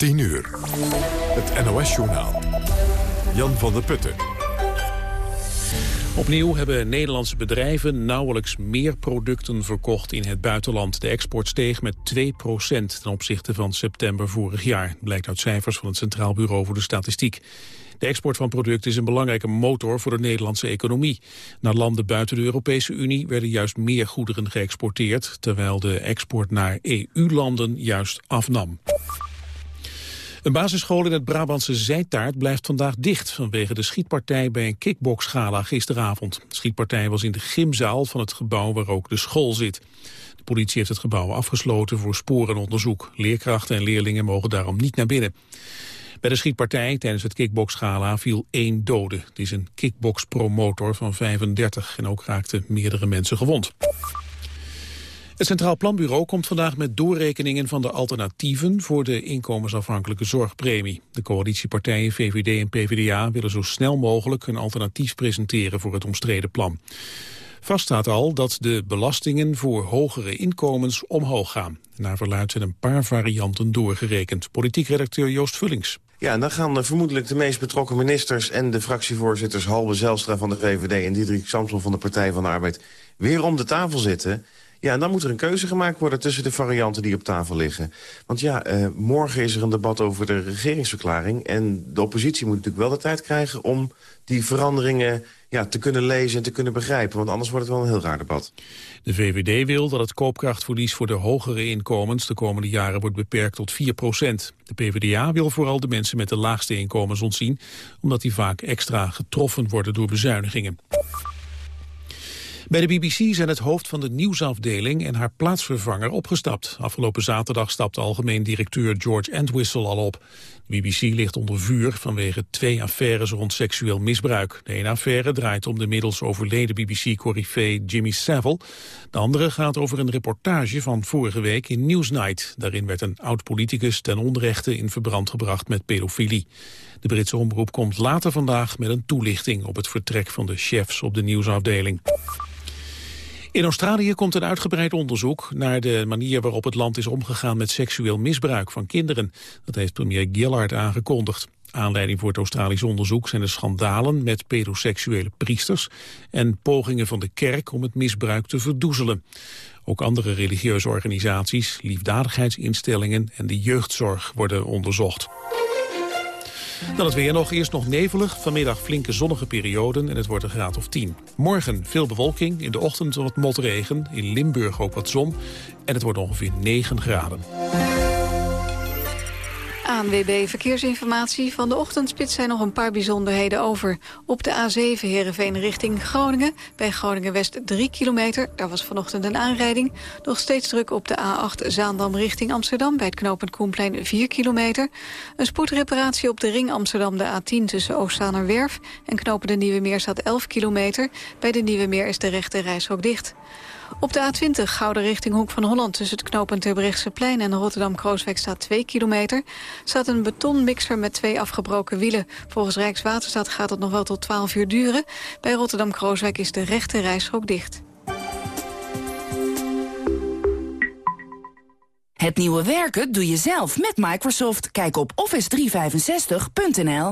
10 uur. Het NOS-journaal. Jan van der Putten. Opnieuw hebben Nederlandse bedrijven nauwelijks meer producten verkocht in het buitenland. De export steeg met 2% ten opzichte van september vorig jaar. Blijkt uit cijfers van het Centraal Bureau voor de Statistiek. De export van producten is een belangrijke motor voor de Nederlandse economie. Naar landen buiten de Europese Unie werden juist meer goederen geëxporteerd... terwijl de export naar EU-landen juist afnam. Een basisschool in het Brabantse Zijtaart blijft vandaag dicht... vanwege de schietpartij bij een kickboxgala gisteravond. De schietpartij was in de gymzaal van het gebouw waar ook de school zit. De politie heeft het gebouw afgesloten voor sporenonderzoek. Leerkrachten en leerlingen mogen daarom niet naar binnen. Bij de schietpartij tijdens het kickboxgala viel één dode. Het is een kickboxpromotor van 35 en ook raakten meerdere mensen gewond. Het Centraal Planbureau komt vandaag met doorrekeningen van de alternatieven voor de inkomensafhankelijke zorgpremie. De coalitiepartijen VVD en PvdA willen zo snel mogelijk een alternatief presenteren voor het omstreden plan. Vast staat al dat de belastingen voor hogere inkomens omhoog gaan. Naar verluidt zijn een paar varianten doorgerekend. Politiek redacteur Joost Vullings. Ja, en dan gaan vermoedelijk de meest betrokken ministers... en de fractievoorzitters Halbe Zelstra van de VVD... en Diederik Samson van de Partij van de Arbeid weer om de tafel zitten... Ja, en dan moet er een keuze gemaakt worden tussen de varianten die op tafel liggen. Want ja, uh, morgen is er een debat over de regeringsverklaring... en de oppositie moet natuurlijk wel de tijd krijgen om die veranderingen ja, te kunnen lezen en te kunnen begrijpen. Want anders wordt het wel een heel raar debat. De VVD wil dat het koopkrachtverlies voor de hogere inkomens de komende jaren wordt beperkt tot 4 procent. De PvdA wil vooral de mensen met de laagste inkomens ontzien, omdat die vaak extra getroffen worden door bezuinigingen. Bij de BBC zijn het hoofd van de nieuwsafdeling en haar plaatsvervanger opgestapt. Afgelopen zaterdag stapte algemeen directeur George Entwistle al op. BBC ligt onder vuur vanwege twee affaires rond seksueel misbruik. De ene affaire draait om de middels overleden BBC-corrivee Jimmy Savile. De andere gaat over een reportage van vorige week in Newsnight. Daarin werd een oud-politicus ten onrechte in verbrand gebracht met pedofilie. De Britse omroep komt later vandaag met een toelichting op het vertrek van de chefs op de nieuwsafdeling. In Australië komt een uitgebreid onderzoek naar de manier waarop het land is omgegaan met seksueel misbruik van kinderen. Dat heeft premier Gillard aangekondigd. Aanleiding voor het Australisch onderzoek zijn de schandalen met pedoseksuele priesters en pogingen van de kerk om het misbruik te verdoezelen. Ook andere religieuze organisaties, liefdadigheidsinstellingen en de jeugdzorg worden onderzocht. Dan het weer nog. Eerst nog nevelig. Vanmiddag flinke zonnige perioden en het wordt een graad of 10. Morgen veel bewolking. In de ochtend wat motregen. In Limburg ook wat zon. En het wordt ongeveer 9 graden. ANWB Verkeersinformatie. Van de ochtendspits zijn nog een paar bijzonderheden over. Op de A7 Heerenveen richting Groningen. Bij Groningen-West 3 kilometer. Daar was vanochtend een aanrijding. Nog steeds druk op de A8 Zaandam richting Amsterdam. Bij het knooppunt Koenplein 4 kilometer. Een spoedreparatie op de ring Amsterdam de A10 tussen Oostzaanerwerf. En knopen de Nieuwe Meer staat 11 kilometer. Bij de Nieuwe Meer is de rechte reishok dicht. Op de A20 Gouden richting Hoek van Holland... tussen het knooppunt plein en Rotterdam-Krooswijk staat 2 kilometer... staat een betonmixer met twee afgebroken wielen. Volgens Rijkswaterstaat gaat het nog wel tot 12 uur duren. Bij Rotterdam-Krooswijk is de rechte reishok dicht. Het nieuwe werken doe je zelf met Microsoft. Kijk op office365.nl.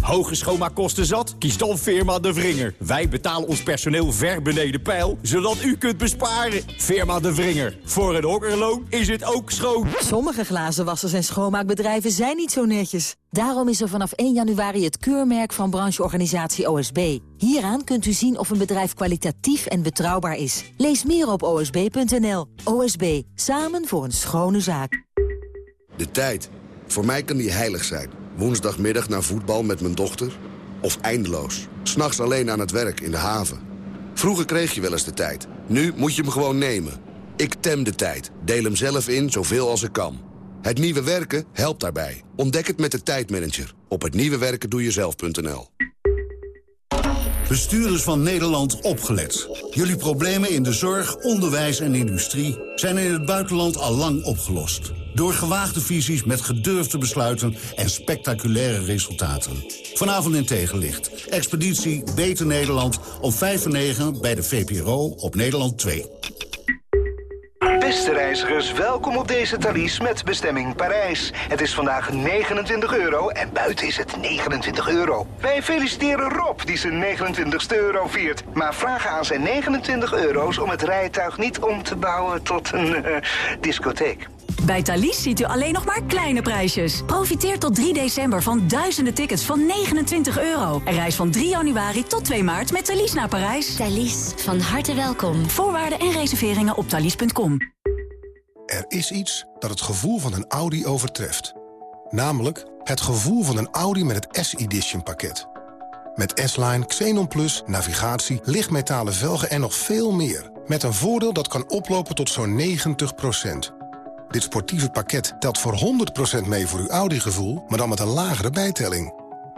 Hoge schoonmaakkosten zat? Kies dan Firma De Vringer. Wij betalen ons personeel ver beneden pijl, zodat u kunt besparen. Firma De Vringer. Voor een okkerloon is het ook schoon. Sommige glazenwassers en schoonmaakbedrijven zijn niet zo netjes. Daarom is er vanaf 1 januari het keurmerk van brancheorganisatie OSB. Hieraan kunt u zien of een bedrijf kwalitatief en betrouwbaar is. Lees meer op osb.nl. OSB, samen voor een schone zaak. De tijd. Voor mij kan die heilig zijn. Woensdagmiddag naar voetbal met mijn dochter. Of eindeloos. S'nachts alleen aan het werk in de haven. Vroeger kreeg je wel eens de tijd. Nu moet je hem gewoon nemen. Ik tem de tijd. Deel hem zelf in zoveel als ik kan. Het nieuwe werken helpt daarbij. Ontdek het met de tijdmanager. Op hetnieuwewerkendoejezelf.nl Bestuurders van Nederland opgelet. Jullie problemen in de zorg, onderwijs en industrie... zijn in het buitenland al lang opgelost. Door gewaagde visies met gedurfde besluiten en spectaculaire resultaten. Vanavond in tegenlicht. Expeditie Beter Nederland om 5 en 9 bij de VPRO op Nederland 2. Beste reizigers, welkom op deze Thalys met bestemming Parijs. Het is vandaag 29 euro en buiten is het 29 euro. Wij feliciteren Rob die zijn 29ste euro viert. Maar vragen aan zijn 29 euro's om het rijtuig niet om te bouwen tot een uh, discotheek. Bij Thalys ziet u alleen nog maar kleine prijsjes. Profiteer tot 3 december van duizenden tickets van 29 euro. En reis van 3 januari tot 2 maart met Thalys naar Parijs. Thalys, van harte welkom. Voorwaarden en reserveringen op thalys.com. Er is iets dat het gevoel van een Audi overtreft. Namelijk het gevoel van een Audi met het S-Edition pakket. Met S-Line, Xenon Plus, navigatie, lichtmetalen velgen en nog veel meer. Met een voordeel dat kan oplopen tot zo'n 90 dit sportieve pakket telt voor 100% mee voor uw Audi-gevoel... maar dan met een lagere bijtelling.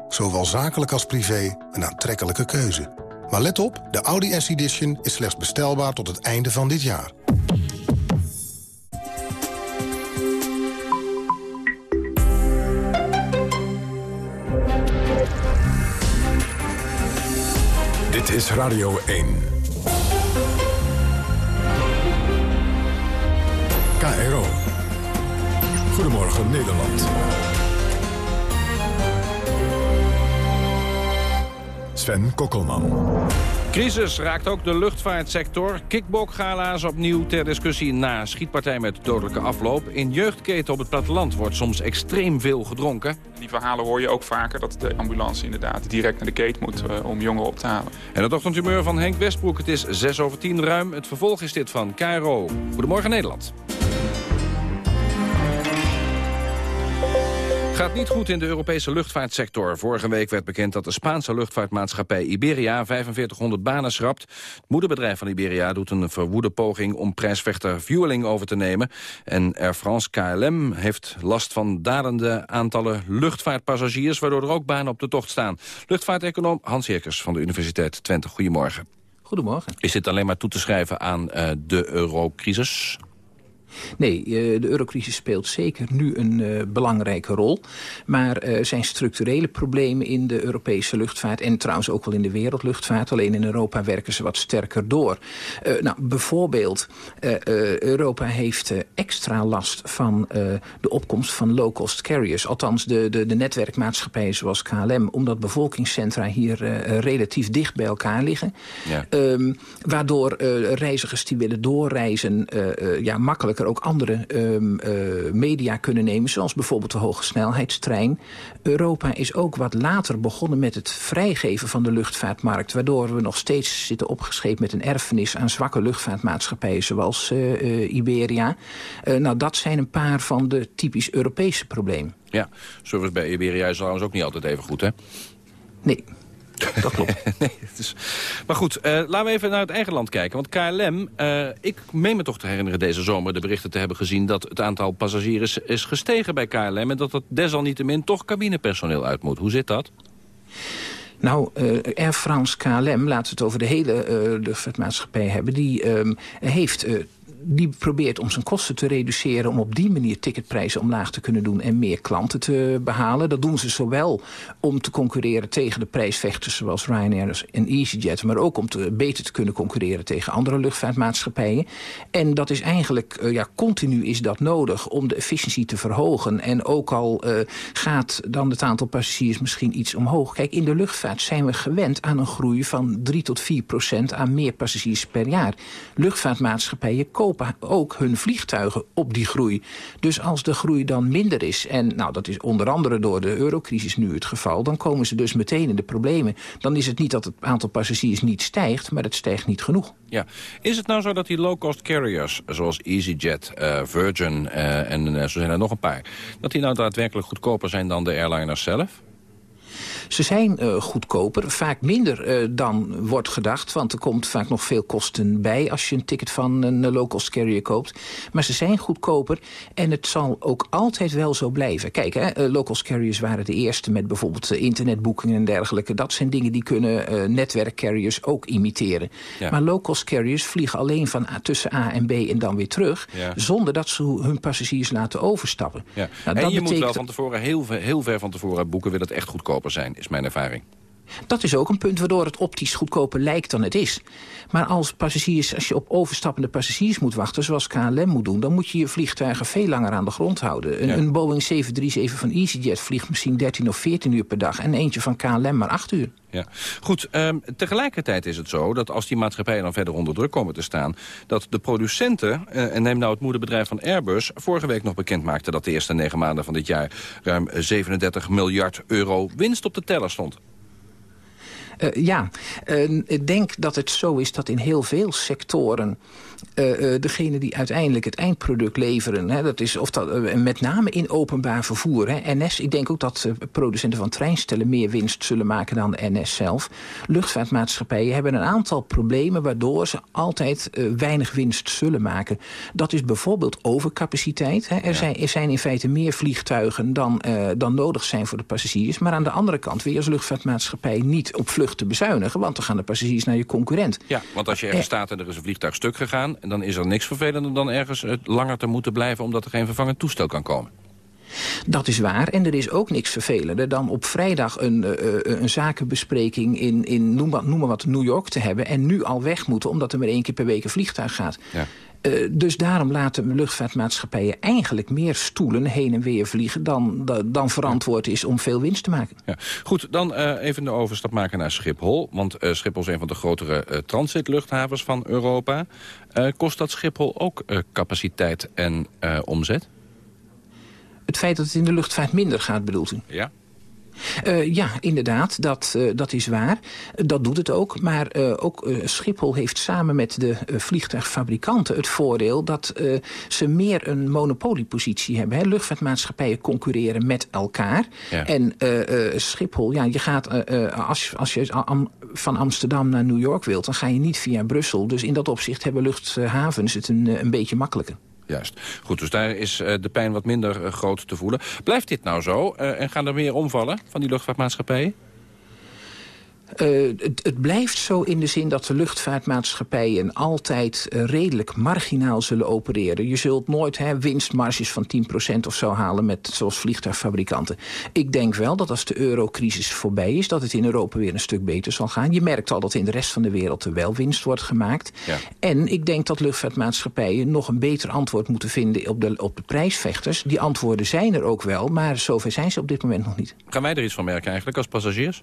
Zowel zakelijk als privé een aantrekkelijke keuze. Maar let op, de Audi S-Edition is slechts bestelbaar tot het einde van dit jaar. Dit is Radio 1. KRO. Goedemorgen Nederland. Sven Kokkelman. Crisis raakt ook de luchtvaartsector. Kickbokgala's opnieuw ter discussie na schietpartij met dodelijke afloop. In jeugdketen op het platteland wordt soms extreem veel gedronken. Die verhalen hoor je ook vaker dat de ambulance inderdaad direct naar de keet moet uh, om jongeren op te halen. En het ochtendhumeur van Henk Westbroek. Het is 6 over 10 ruim. Het vervolg is dit van KRO. Goedemorgen Nederland. Gaat niet goed in de Europese luchtvaartsector. Vorige week werd bekend dat de Spaanse luchtvaartmaatschappij Iberia 4500 banen schrapt. Het moederbedrijf van Iberia doet een verwoede poging om prijsvechter Vueling over te nemen. En Air France KLM heeft last van dalende aantallen luchtvaartpassagiers... waardoor er ook banen op de tocht staan. Luchtvaarteconoom Hans Heerkers van de Universiteit Twente. Goedemorgen. Goedemorgen. Is dit alleen maar toe te schrijven aan uh, de eurocrisis? Nee, eh, de eurocrisis speelt zeker nu een uh, belangrijke rol. Maar er uh, zijn structurele problemen in de Europese luchtvaart... en trouwens ook wel in de wereldluchtvaart. Alleen in Europa werken ze wat sterker door. Nou, bijvoorbeeld, Europa heeft extra last van de opkomst van low-cost carriers. Althans, de, de, de netwerkmaatschappijen zoals KLM... omdat bevolkingscentra hier relatief dicht bij elkaar liggen. Ja. Um, waardoor reizigers die willen doorreizen ja, ook andere um, uh, media kunnen nemen... zoals bijvoorbeeld de hoge snelheidstrein. Europa is ook wat later begonnen met het vrijgeven van de luchtvaartmarkt... waardoor we nog steeds zitten opgescheept met een erfenis... aan zwakke luchtvaartmaatschappijen zoals uh, uh, Iberia. nou, dat zijn een paar van de typisch Europese problemen. Ja, service bij Iberia is trouwens ook niet altijd even goed, hè? Nee. Dat klopt. nee, is... Maar goed, uh, laten we even naar het eigen land kijken. Want KLM, uh, ik meen me toch te herinneren deze zomer de berichten te hebben gezien... dat het aantal passagiers is gestegen bij KLM... en dat dat desalniettemin toch cabinepersoneel uit moet. Hoe zit dat? Nou, uh, Air France KLM, laten we het over de hele uh, luchtvaartmaatschappij hebben... die um, heeft uh, die probeert om zijn kosten te reduceren... om op die manier ticketprijzen omlaag te kunnen doen... en meer klanten te behalen. Dat doen ze zowel om te concurreren tegen de prijsvechters... zoals Ryanair en EasyJet... maar ook om te, beter te kunnen concurreren tegen andere luchtvaartmaatschappijen. En dat is eigenlijk, uh, ja, continu is dat nodig om de efficiëntie te verhogen. En ook al uh, gaat dan het aantal passagiers misschien iets omhoog. Kijk, in de luchtvaart zijn we gewend aan een groei van 3 tot 4 procent... aan meer passagiers per jaar. Luchtvaartmaatschappijen ook hun vliegtuigen op die groei. Dus als de groei dan minder is, en nou, dat is onder andere door de eurocrisis nu het geval... dan komen ze dus meteen in de problemen. Dan is het niet dat het aantal passagiers niet stijgt, maar het stijgt niet genoeg. Ja. Is het nou zo dat die low-cost carriers, zoals EasyJet, uh, Virgin uh, en uh, zo zijn er nog een paar... dat die nou daadwerkelijk goedkoper zijn dan de airliners zelf? Ze zijn uh, goedkoper, vaak minder uh, dan wordt gedacht. Want er komt vaak nog veel kosten bij als je een ticket van een low-cost carrier koopt. Maar ze zijn goedkoper en het zal ook altijd wel zo blijven. Kijk, hè, low-cost carriers waren de eerste met bijvoorbeeld internetboekingen en dergelijke. Dat zijn dingen die kunnen netwerkcarriers ook imiteren. Ja. Maar low-cost carriers vliegen alleen van A, tussen A en B en dan weer terug. Ja. Zonder dat ze hun passagiers laten overstappen. Ja. Nou, en je betekent... moet wel van tevoren heel, heel ver van tevoren boeken wil het echt goedkoper zijn is mijn ervaring. Dat is ook een punt waardoor het optisch goedkoper lijkt dan het is. Maar als, passagiers, als je op overstappende passagiers moet wachten... zoals KLM moet doen, dan moet je je vliegtuigen veel langer aan de grond houden. Een, Ja. een Boeing 737 van EasyJet vliegt misschien 13 of 14 uur per dag... en eentje van KLM maar 8 uur. Ja. Goed, ehm, tegelijkertijd is het zo dat als die maatschappijen dan verder onder druk komen te staan... dat de producenten, eh, en neem nou het moederbedrijf van Airbus... vorige week nog bekend maakte dat de eerste negen maanden van dit jaar... ruim 37 miljard euro winst op de teller stond. Eh, ja, Eh, ik denk dat het zo is dat in heel veel sectoren... eh, eh, degene die uiteindelijk het eindproduct leveren... Hè, dat is of dat, eh, met name in openbaar vervoer. Hè, NS, ik denk ook dat producenten van treinstellen... meer winst zullen maken dan de NS zelf. Luchtvaartmaatschappijen hebben een aantal problemen... waardoor ze altijd weinig winst zullen maken. Dat is bijvoorbeeld overcapaciteit. Hè. Er, zijn, er zijn in feite meer vliegtuigen dan, dan nodig zijn voor de passagiers. Maar aan de andere kant weer als luchtvaartmaatschappij niet op vlucht te bezuinigen... want dan gaan de passagiers naar je concurrent. Ja, want als je ergens staat en er is een vliegtuig stuk gegaan... dan is er niks vervelender dan ergens eh, langer te moeten blijven... omdat er geen vervangend toestel kan komen. Dat is waar. En er is ook niks vervelender dan op vrijdag een, eh, eh, een zakenbespreking in, in noem, maar, noem maar wat, New York te hebben... en nu al weg moeten omdat er maar één keer per week een vliegtuig gaat. Ja. Eh, dus daarom laten luchtvaartmaatschappijen eigenlijk meer stoelen heen en weer vliegen... dan, dan, verantwoord is om veel winst te maken. Ja. Goed, dan eh, even de overstap maken naar Schiphol. Want eh, Schiphol is een van de grotere transitluchthavens van Europa. Kost dat Schiphol ook capaciteit en omzet? Het feit dat het in de luchtvaart minder gaat, bedoelt u? Ja. Eh, ja, inderdaad, dat, eh, dat is waar. Dat doet het ook. Maar eh, ook Schiphol heeft samen met de vliegtuigfabrikanten het voordeel... dat ze meer een monopoliepositie hebben. Hè. Luchtvaartmaatschappijen concurreren met elkaar. Ja. En Schiphol, ja, je gaat, als, als je am- van Amsterdam naar New York wilt... dan ga je niet via Brussel. Dus in dat opzicht hebben luchthavens het een, een beetje makkelijker. Juist. Goed, dus daar is eh, de pijn wat minder eh, groot te voelen. Blijft dit nou zo? Eh, en gaan er meer omvallen van die luchtvaartmaatschappijen? Eh, het, het blijft zo in de zin dat de luchtvaartmaatschappijen altijd eh, redelijk marginaal zullen opereren. Je zult nooit hè, winstmarges van 10% of zo halen met zoals vliegtuigfabrikanten. Ik denk wel dat als de eurocrisis voorbij is, dat het in Europa weer een stuk beter zal gaan. Je merkt al dat in de rest van de wereld er wel winst wordt gemaakt. Ja. En ik denk dat luchtvaartmaatschappijen nog een beter antwoord moeten vinden op de, op de prijsvechters. Die antwoorden zijn er ook wel, maar zover zijn ze op dit moment nog niet. Gaan wij er iets van merken eigenlijk als passagiers?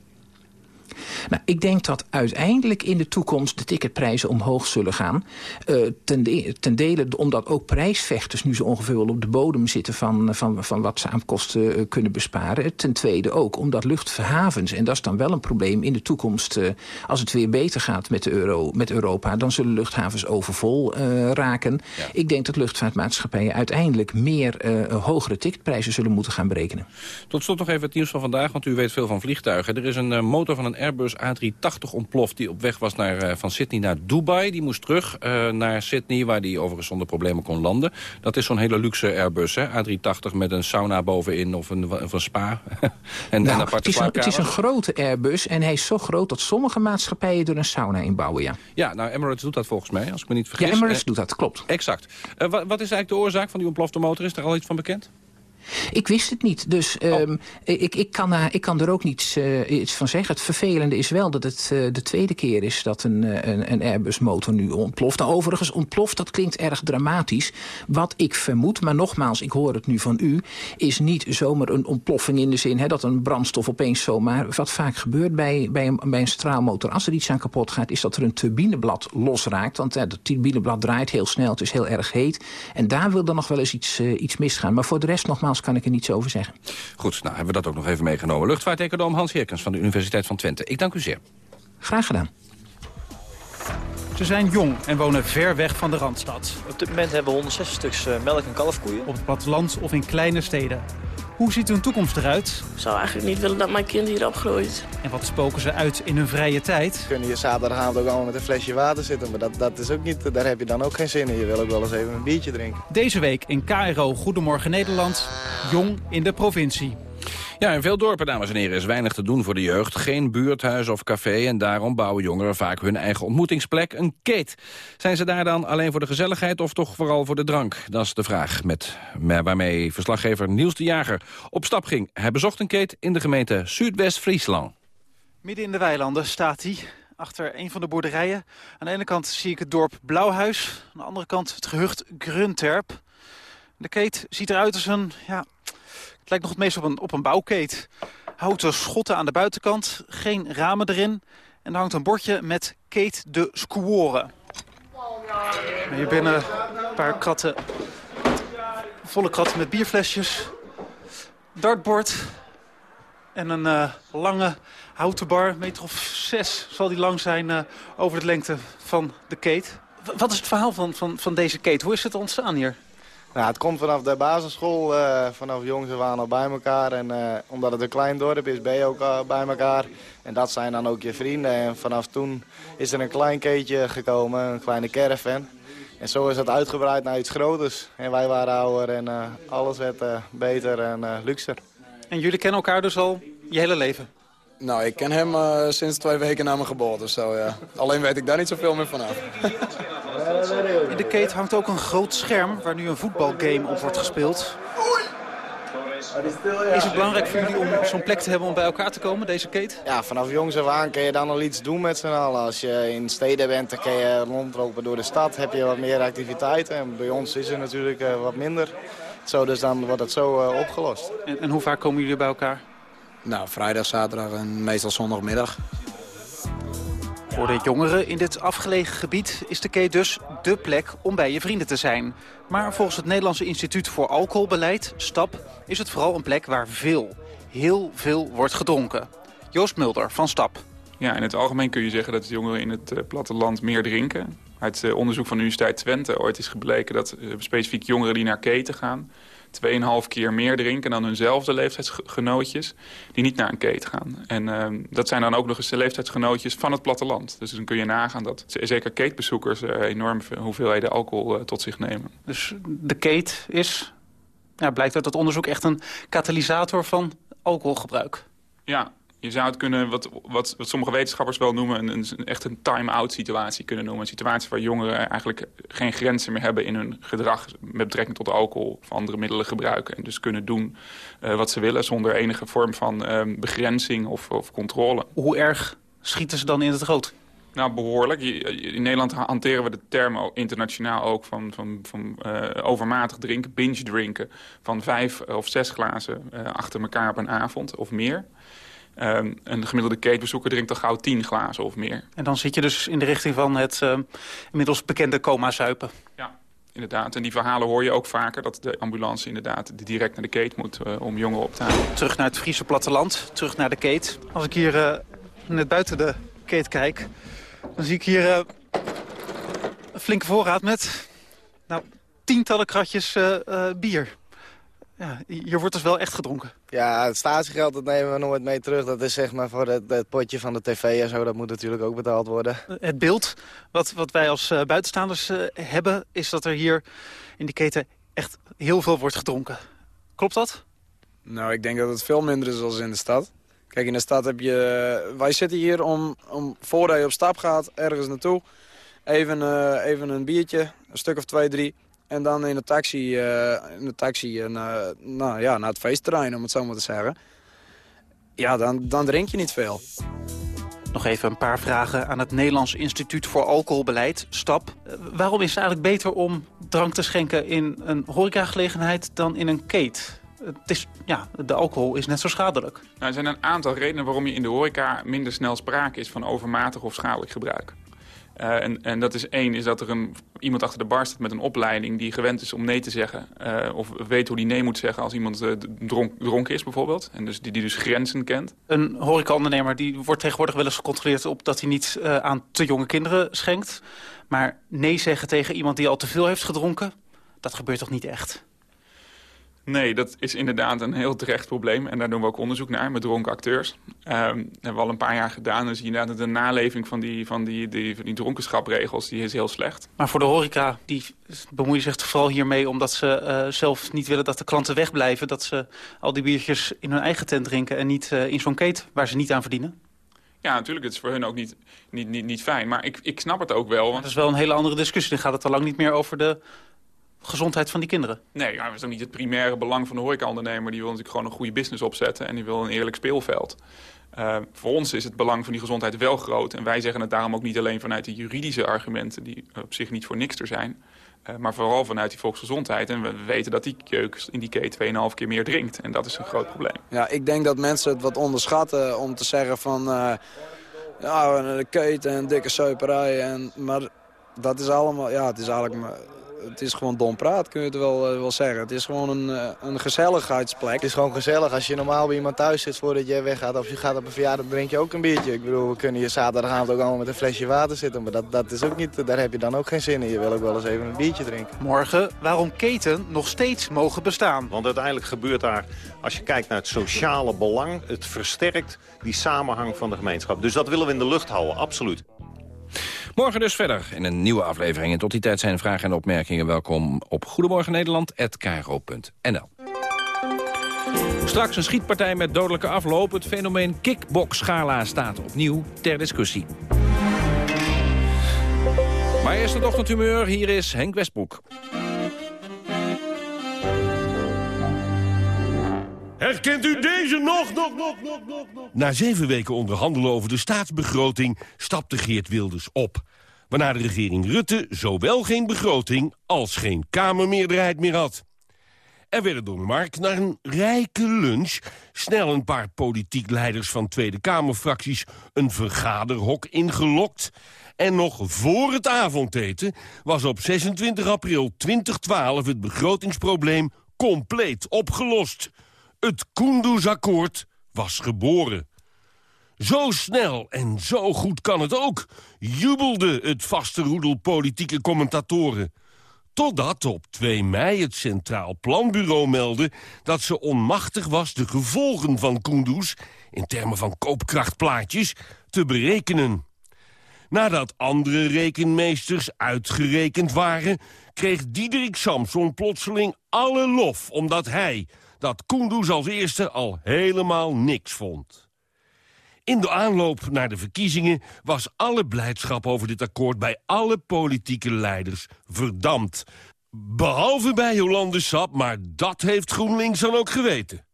Nou, ik denk dat uiteindelijk in de toekomst de ticketprijzen omhoog zullen gaan. Eh, ten, de- ten dele omdat ook prijsvechters nu zo ongeveer wel op de bodem zitten... van, van, van wat ze aan kosten eh, kunnen besparen. Ten tweede ook omdat luchthavens, en dat is dan wel een probleem... in de toekomst, eh, als het weer beter gaat met, de euro, met Europa... dan zullen luchthavens overvol raken. Ik denk dat luchtvaartmaatschappijen uiteindelijk... meer hogere ticketprijzen zullen moeten gaan berekenen. Tot slot nog even het nieuws van vandaag, want u weet veel van vliegtuigen. Er is een motor van een Airbus A380 ontploft die op weg was naar, eh, van Sydney naar Dubai. Die moest terug eh, naar Sydney, waar die overigens zonder problemen kon landen. Dat is zo'n hele luxe Airbus, hè? A380 met een sauna bovenin of een, of een spa. en, en Nou, aparte het, is een, het is een grote Airbus en hij is zo groot dat sommige maatschappijen er een sauna in bouwen. Ja, Ja, nou Emirates doet dat volgens mij, als ik me niet vergis. ja Emirates Eh, doet dat, klopt. Exact. Eh, wa- wat is eigenlijk de oorzaak van die ontplofte motor? Is er al iets van bekend? Ik wist het niet, dus Oh. ehm, ik, ik, kan, ik kan er ook niets, eh, iets van zeggen. Het vervelende is wel dat het eh, de tweede keer is dat een, eh, een, een Airbus-motor nu ontploft. Nou, overigens, ontploft, dat klinkt erg dramatisch. Wat ik vermoed, maar nogmaals, ik hoor het nu van u... is niet zomaar een ontploffing in de zin hè, dat een brandstof opeens zomaar... wat vaak gebeurt bij, bij, een, bij een straalmotor, als er iets aan kapot gaat... is dat er een turbineblad losraakt. Want dat turbineblad draait heel snel, het is heel erg heet. En daar wil dan nog wel eens iets, iets misgaan. Maar voor de rest, nogmaals, kan ik er niets over zeggen. Goed, nou hebben we dat ook nog even meegenomen. Luchtvaarteconoom Hans Heerkens van de Universiteit van Twente. Ik dank u zeer. Graag gedaan. Ze zijn jong en wonen ver weg van de Randstad. Op dit moment hebben we 160 stuks eh, melk- en kalfkoeien. Op het platteland of in kleine steden. Hoe ziet hun toekomst eruit? Ik zou eigenlijk niet willen dat mijn kind hier opgroeit. En wat spoken ze uit in hun vrije tijd? kunnen hier zaterdagavond ook allemaal met een flesje water zitten. Maar dat, dat is ook niet, daar heb je dan ook geen zin in. Je wil ook wel eens even een biertje drinken. Deze week in KRO Goedemorgen Nederland. Jong in de provincie. Ja, in veel dorpen, dames en heren, is weinig te doen voor de jeugd. Geen buurthuis of café en daarom bouwen jongeren vaak hun eigen ontmoetingsplek, een keet. Zijn ze daar dan alleen voor de gezelligheid of toch vooral voor de drank? Dat is de vraag met, waarmee verslaggever Niels de Jager op stap ging. Hij bezocht een keet in de gemeente Zuidwest-Friesland. Midden in de weilanden staat hij, achter een van de boerderijen. Aan de ene kant zie ik het dorp Blauwhuis, aan de andere kant het gehucht Grunterp. De keet ziet eruit als een, ja, het lijkt nog het meest op een, op een bouwkeet. Houten schotten aan de buitenkant, geen ramen erin. En er hangt een bordje met Keet de Squoren. Hier binnen een paar kratten, volle kratten met bierflesjes. Dartbord en een uh, lange houten bar, meter of zes zal die lang zijn uh, over de lengte van de keet. Wat is het verhaal van, van, van deze keet? Hoe is het ontstaan hier? Nou, het komt vanaf de basisschool, uh, vanaf jongs af aan al bij elkaar. En uh, omdat het een klein dorp is, ben je ook bij elkaar. En dat zijn dan ook je vrienden. En vanaf toen is er een klein keetje gekomen, een kleine caravan. En zo is het uitgebreid naar iets groters. En wij waren ouder en alles werd beter en luxer. En jullie kennen elkaar dus al je hele leven? Nou, ik ken hem sinds twee weken na mijn geboorte of zo, ja. Alleen weet ik daar niet zoveel meer vanaf. In de keet hangt ook een groot scherm waar nu een voetbalgame op wordt gespeeld. Is het belangrijk voor jullie om zo'n plek te hebben om bij elkaar te komen, deze keet? Ja, vanaf jongs af aan kun je dan al iets doen met z'n allen. Als je in steden bent, dan kun je rondlopen door de stad, heb je wat meer activiteiten. En bij ons is er natuurlijk uh, wat minder. Zo, dus dan wordt het zo uh, opgelost. En, en hoe vaak komen jullie bij elkaar? Nou, vrijdag, zaterdag en meestal zondagmiddag. Voor de jongeren in dit afgelegen gebied is de Kee dus dé plek om bij je vrienden te zijn. Maar volgens het Nederlandse Instituut voor Alcoholbeleid, STAP, is het vooral een plek waar veel, heel veel wordt gedronken. Joost Mulder van STAP. Ja, in het algemeen kun je zeggen dat de jongeren in het uh, platteland meer drinken. Uit uh, onderzoek van de Universiteit Twente ooit is gebleken dat uh, specifiek jongeren die naar keten gaan... 2,5 keer meer drinken dan hunzelfde leeftijdsgenootjes die niet naar een keten gaan. En uh, dat zijn dan ook nog eens de leeftijdsgenootjes van het platteland. Dus dan kun je nagaan dat zeker keetbezoekers uh, enorm hoeveelheden alcohol uh, tot zich nemen. Dus de keet is, ja, blijkt uit dat onderzoek, echt een katalysator van alcoholgebruik. Ja, je zou het kunnen, wat, wat, wat sommige wetenschappers wel noemen... Een, een, echt een time-out situatie kunnen noemen. Een situatie waar jongeren eigenlijk geen grenzen meer hebben in hun gedrag... met betrekking tot alcohol of andere middelen gebruiken. En dus kunnen doen uh, wat ze willen zonder enige vorm van uh, begrenzing of, of controle. Hoe erg schieten ze dan in het rood? Nou, behoorlijk. In Nederland hanteren we de term internationaal ook van, van, van uh, overmatig drinken, binge drinken. Van vijf of zes glazen uh, achter elkaar op een avond of meer. Um, een gemiddelde keetbezoeker drinkt al gauw 10 glazen of meer. En dan zit je dus in de richting van het uh, inmiddels bekende coma-zuipen. Ja, inderdaad. En die verhalen hoor je ook vaker... dat de ambulance inderdaad direct naar de keet moet uh, om jongeren op te halen. Terug naar het Friese platteland, terug naar de keet. Als ik hier uh, net buiten de keet kijk... dan zie ik hier een flinke voorraad met nou, tientallen kratjes bier. Ja, hier wordt dus wel echt gedronken. Ja, het statiegeld dat nemen we nooit mee terug. Dat is zeg maar voor het, het, potje van de tv en zo. Dat moet natuurlijk ook betaald worden. Het beeld wat, wat wij als uh, buitenstaanders uh, hebben... is dat er hier in die keten echt heel veel wordt gedronken. Klopt dat? Nou, ik denk dat het veel minder is dan in de stad. Kijk, in de stad heb je... Wij zitten hier om, om voordat je op stap gaat, ergens naartoe... Even, uh, even een biertje, een stuk of twee, drie... En dan in de taxi, uh, in de taxi uh, naar, nou, ja, naar het feestterrein, om het zo maar te zeggen. Ja, dan, dan drink je niet veel. Nog even een paar vragen aan het Nederlands Instituut voor Alcoholbeleid, STAP. Uh, waarom is het eigenlijk beter om drank te schenken in een horecagelegenheid dan in een keet? Het is, ja, de alcohol is net zo schadelijk. Nou, er zijn een aantal redenen waarom je in de horeca minder snel sprake is van overmatig of schadelijk gebruik. Uh, en, en, dat is één, is dat er een, iemand achter de bar staat met een opleiding... die gewend is om nee te zeggen. Uh, of weet hoe die nee moet zeggen als iemand uh, dronk, dronken is bijvoorbeeld. En dus, die, die dus grenzen kent. Een horecaondernemer die wordt tegenwoordig wel eens gecontroleerd... op dat hij niet aan te jonge kinderen schenkt. Maar nee zeggen tegen iemand die al te veel heeft gedronken... dat gebeurt toch niet echt? Nee, dat is inderdaad een heel terecht probleem. En daar doen we ook onderzoek naar met dronken acteurs. Um, dat hebben we al een paar jaar gedaan. Dus inderdaad de naleving van die, van die, die, van die dronkenschapreegels die is heel slecht. Maar voor de horeca, die bemoeien zich vooral hiermee... omdat ze uh, zelf niet willen dat de klanten wegblijven. Dat ze al die biertjes in hun eigen tent drinken... en niet uh, in zo'n keet waar ze niet aan verdienen. Ja, natuurlijk. Het is voor hun ook niet, niet, niet, niet fijn. Maar ik, ik snap het ook wel. Want... Dat is wel een hele andere discussie. Dan gaat het al lang niet meer over de gezondheid van die kinderen? Nee, ja, dat is ook niet het primaire belang van de horecaondernemer. Die wil natuurlijk gewoon een goede business opzetten en die wil een eerlijk speelveld. Uh, voor ons is het belang van die gezondheid wel groot. En wij zeggen het daarom ook niet alleen vanuit de juridische argumenten... die op zich niet voor niks er zijn. Uh, maar vooral vanuit die volksgezondheid. En we weten dat die keukens in die keten 2,5 keer meer drinkt. En dat is een groot probleem. Ja, ik denk dat mensen het wat onderschatten om te zeggen van... Uh, ja, een keten en dikke suiperij. En, maar dat is allemaal... Ja, het is eigenlijk het is gewoon dom praat, kun je het wel, uh, wel zeggen. Het is gewoon een, uh, een gezelligheidsplek. Het is gewoon gezellig. Als je normaal bij iemand thuis zit voordat je weggaat... of je gaat op een verjaardag, drink je ook een biertje. Ik bedoel, we kunnen hier zaterdagavond ook allemaal met een flesje water zitten. Maar dat, dat is ook niet, daar heb je dan ook geen zin in. Je wil ook wel eens even een biertje drinken. Morgen waarom keten nog steeds mogen bestaan. Want uiteindelijk gebeurt daar, als je kijkt naar het sociale belang... het versterkt die samenhang van de gemeenschap. Dus dat willen we in de lucht houden, absoluut. Morgen dus verder in een nieuwe aflevering. En tot die tijd zijn vragen en opmerkingen welkom op Goedemorgen Nederland@kro.nl. Straks een schietpartij met dodelijke afloop. Het fenomeen kickbox-schala staat opnieuw ter discussie. Maar eerst het ochtendhumeur. Hier is Henk Westbroek. Herkent u deze nog, nog, nog, nog, nog, nog? Na zeven weken onderhandelen over de staatsbegroting stapte Geert Wilders op. Waarna de regering Rutte zowel geen begroting als geen kamermeerderheid meer had. Er werden door Mark naar een rijke lunch snel een paar politiek leiders van Tweede Kamerfracties een vergaderhok ingelokt. En nog voor het avondeten was op 26 april 2012 het begrotingsprobleem compleet opgelost. Het Kunduz-akkoord was geboren. Zo snel en zo goed kan het ook, jubelde het vaste roedel politieke commentatoren. Totdat op 2 mei het Centraal Planbureau meldde... dat ze onmachtig was de gevolgen van Kunduz... in termen van koopkrachtplaatjes, te berekenen. Nadat andere rekenmeesters uitgerekend waren... kreeg Diederik Samson plotseling alle lof omdat hij dat Kunduz als eerste al helemaal niks vond. In de aanloop naar de verkiezingen was alle blijdschap over dit akkoord... bij alle politieke leiders verdampt. Behalve bij Jolande Sap, maar dat heeft GroenLinks dan ook geweten.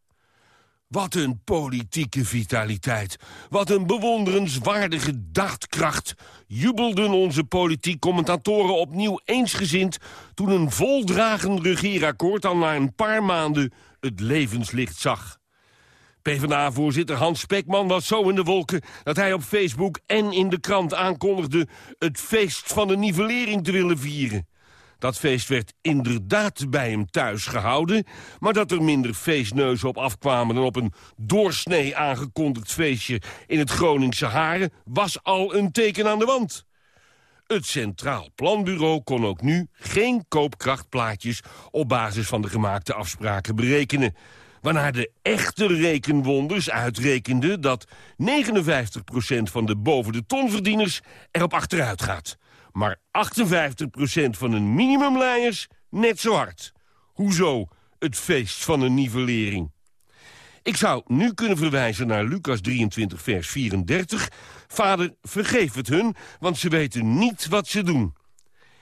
Wat een politieke vitaliteit. Wat een bewonderenswaardige daadkracht. Jubelden onze politiek commentatoren opnieuw eensgezind... toen een voldragend regeerakkoord al na een paar maanden het levenslicht zag. PvdA-voorzitter Hans Spekman was zo in de wolken... dat hij op Facebook en in de krant aankondigde... het feest van de nivellering te willen vieren. Dat feest werd inderdaad bij hem thuis gehouden... maar dat er minder feestneuzen op afkwamen... dan op een doorsnee aangekondigd feestje in het Groningse Haren... was al een teken aan de wand. Het Centraal Planbureau kon ook nu geen koopkrachtplaatjes... op basis van de gemaakte afspraken berekenen. Waarna de echte rekenwonders uitrekenden dat 59% van de boven de tonverdieners erop achteruit gaat. Maar 58% van de minimumleiers net zo hard. Hoezo het feest van een nivellering? Ik zou nu kunnen verwijzen naar Lucas 23, vers 34. Vader, vergeef het hun, want ze weten niet wat ze doen.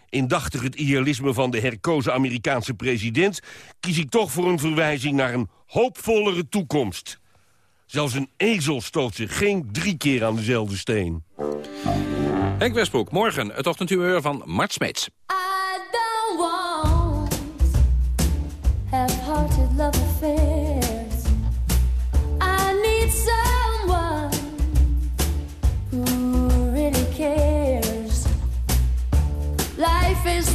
Indachtig het idealisme van de herkozen Amerikaanse president... kies ik toch voor een verwijzing naar een hoopvollere toekomst. Zelfs een ezel stoot zich geen drie keer aan dezelfde steen. Henk Westbroek, morgen het ochtendhumeur van Mart Smeets. I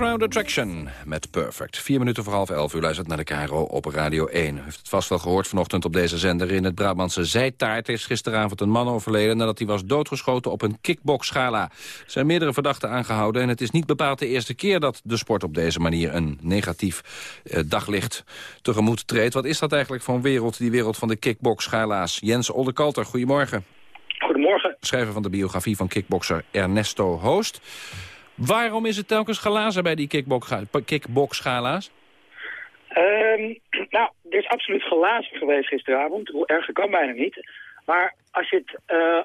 Fairground Attraction met Perfect. Vier minuten voor half elf. U luistert naar de KRO op Radio 1. U heeft het vast wel gehoord vanochtend op deze zender. In het Brabantse Zijtaart is gisteravond een man overleden... nadat hij was doodgeschoten op een kickboxgala. Er zijn meerdere verdachten aangehouden... en het is niet bepaald de eerste keer dat de sport op deze manier... een negatief eh, daglicht tegemoet treedt. Wat is dat eigenlijk voor een wereld, die wereld van de kickboxgala's? Jens Oldekalter, goedemorgen. Goedemorgen. Schrijver van de biografie van kickbokser Ernesto Hoost. Waarom is het telkens glazen bij die kickbox- kickboxgala's? Ehm, nou, er is absoluut glazen geweest gisteravond. Hoe erger kan bijna niet. Maar als je het eh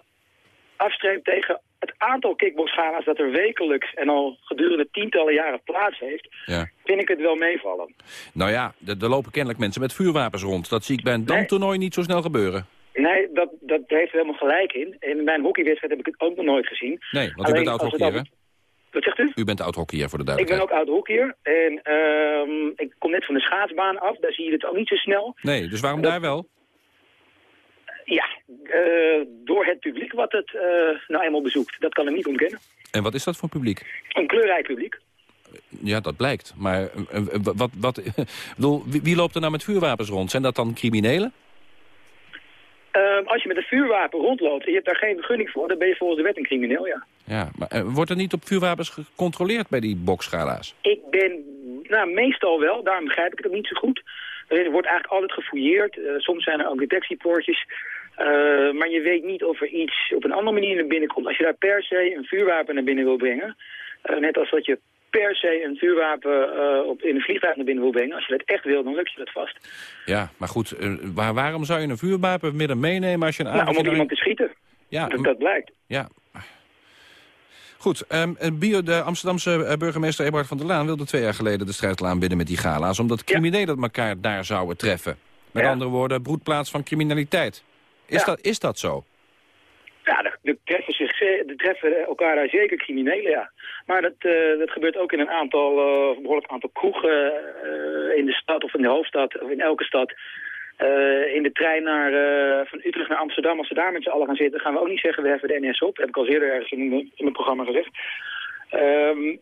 afstreept tegen het aantal kickboxgala's dat er wekelijks en al gedurende tientallen jaren plaats heeft, Ja. vind ik het wel meevallen. Nou ja, er lopen kennelijk mensen met vuurwapens rond. Dat zie ik bij een damtoernooi niet zo snel gebeuren. Nee, dat, dat heeft er helemaal gelijk in. En bij een hockeywedstrijd heb ik het ook nog nooit gezien. Nee, want u Alleen bent als Wat zegt u? U bent oud-hockeyer, voor de Ik ben duidelijkheid. ook oud-hockeyer en ehm, ik kom net van de schaatsbaan af. Daar zie je het ook niet zo snel. Nee, dus waarom daar wel? Ja, eh, door het publiek wat het eh, nou eenmaal bezoekt. Dat kan ik niet ontkennen. En wat is dat voor publiek? Een kleurrijk publiek. Ja, dat blijkt. Maar eh, wat, wat, bedoel, wie loopt er nou met vuurwapens rond? Zijn dat dan criminelen? Ehm, als je met een vuurwapen rondloopt en je hebt daar geen vergunning voor, dan ben je volgens de wet een crimineel, ja. Ja, maar eh, wordt er niet op vuurwapens gecontroleerd bij die boksgala's? Ik ben, nou meestal wel, daarom begrijp ik het ook niet zo goed. Er wordt eigenlijk altijd gefouilleerd. Eh, soms zijn er ook detectiepoortjes. Eh, maar je weet niet of er iets op een andere manier naar binnen komt. Als je daar per se een vuurwapen naar binnen wil brengen, net als dat je per se een vuurwapen eh, op, in een vliegtuig naar binnen wil brengen. Als je dat echt wil, dan lukt je dat vast. Ja, maar goed, eh, waar, waarom zou je een vuurwapen midden meenemen als je een Nou, om op iemand te schieten. Ja, dat, dat blijkt. Ja. Goed, ehm, eh, bio, de Amsterdamse burgemeester Eberhard van der Laan... wilde twee jaar geleden de strijdlaan binnen met die gala's... omdat criminelen elkaar daar zouden treffen. Met Ja. andere woorden, broedplaats van criminaliteit. Is, Ja. dat, is dat zo? Ja, zich, ze- er treffen elkaar daar zeker criminelen, ja. Maar dat, eh, dat gebeurt ook in een aantal, eh, behoorlijk aantal kroegen eh, in de stad of in de hoofdstad of in elke stad. In de trein naar, van Utrecht naar Amsterdam, als we daar met z'n allen gaan zitten, gaan we ook niet zeggen we heffen de NS op. Dat heb ik al eerder ergens in mijn programma gezegd. Ehm,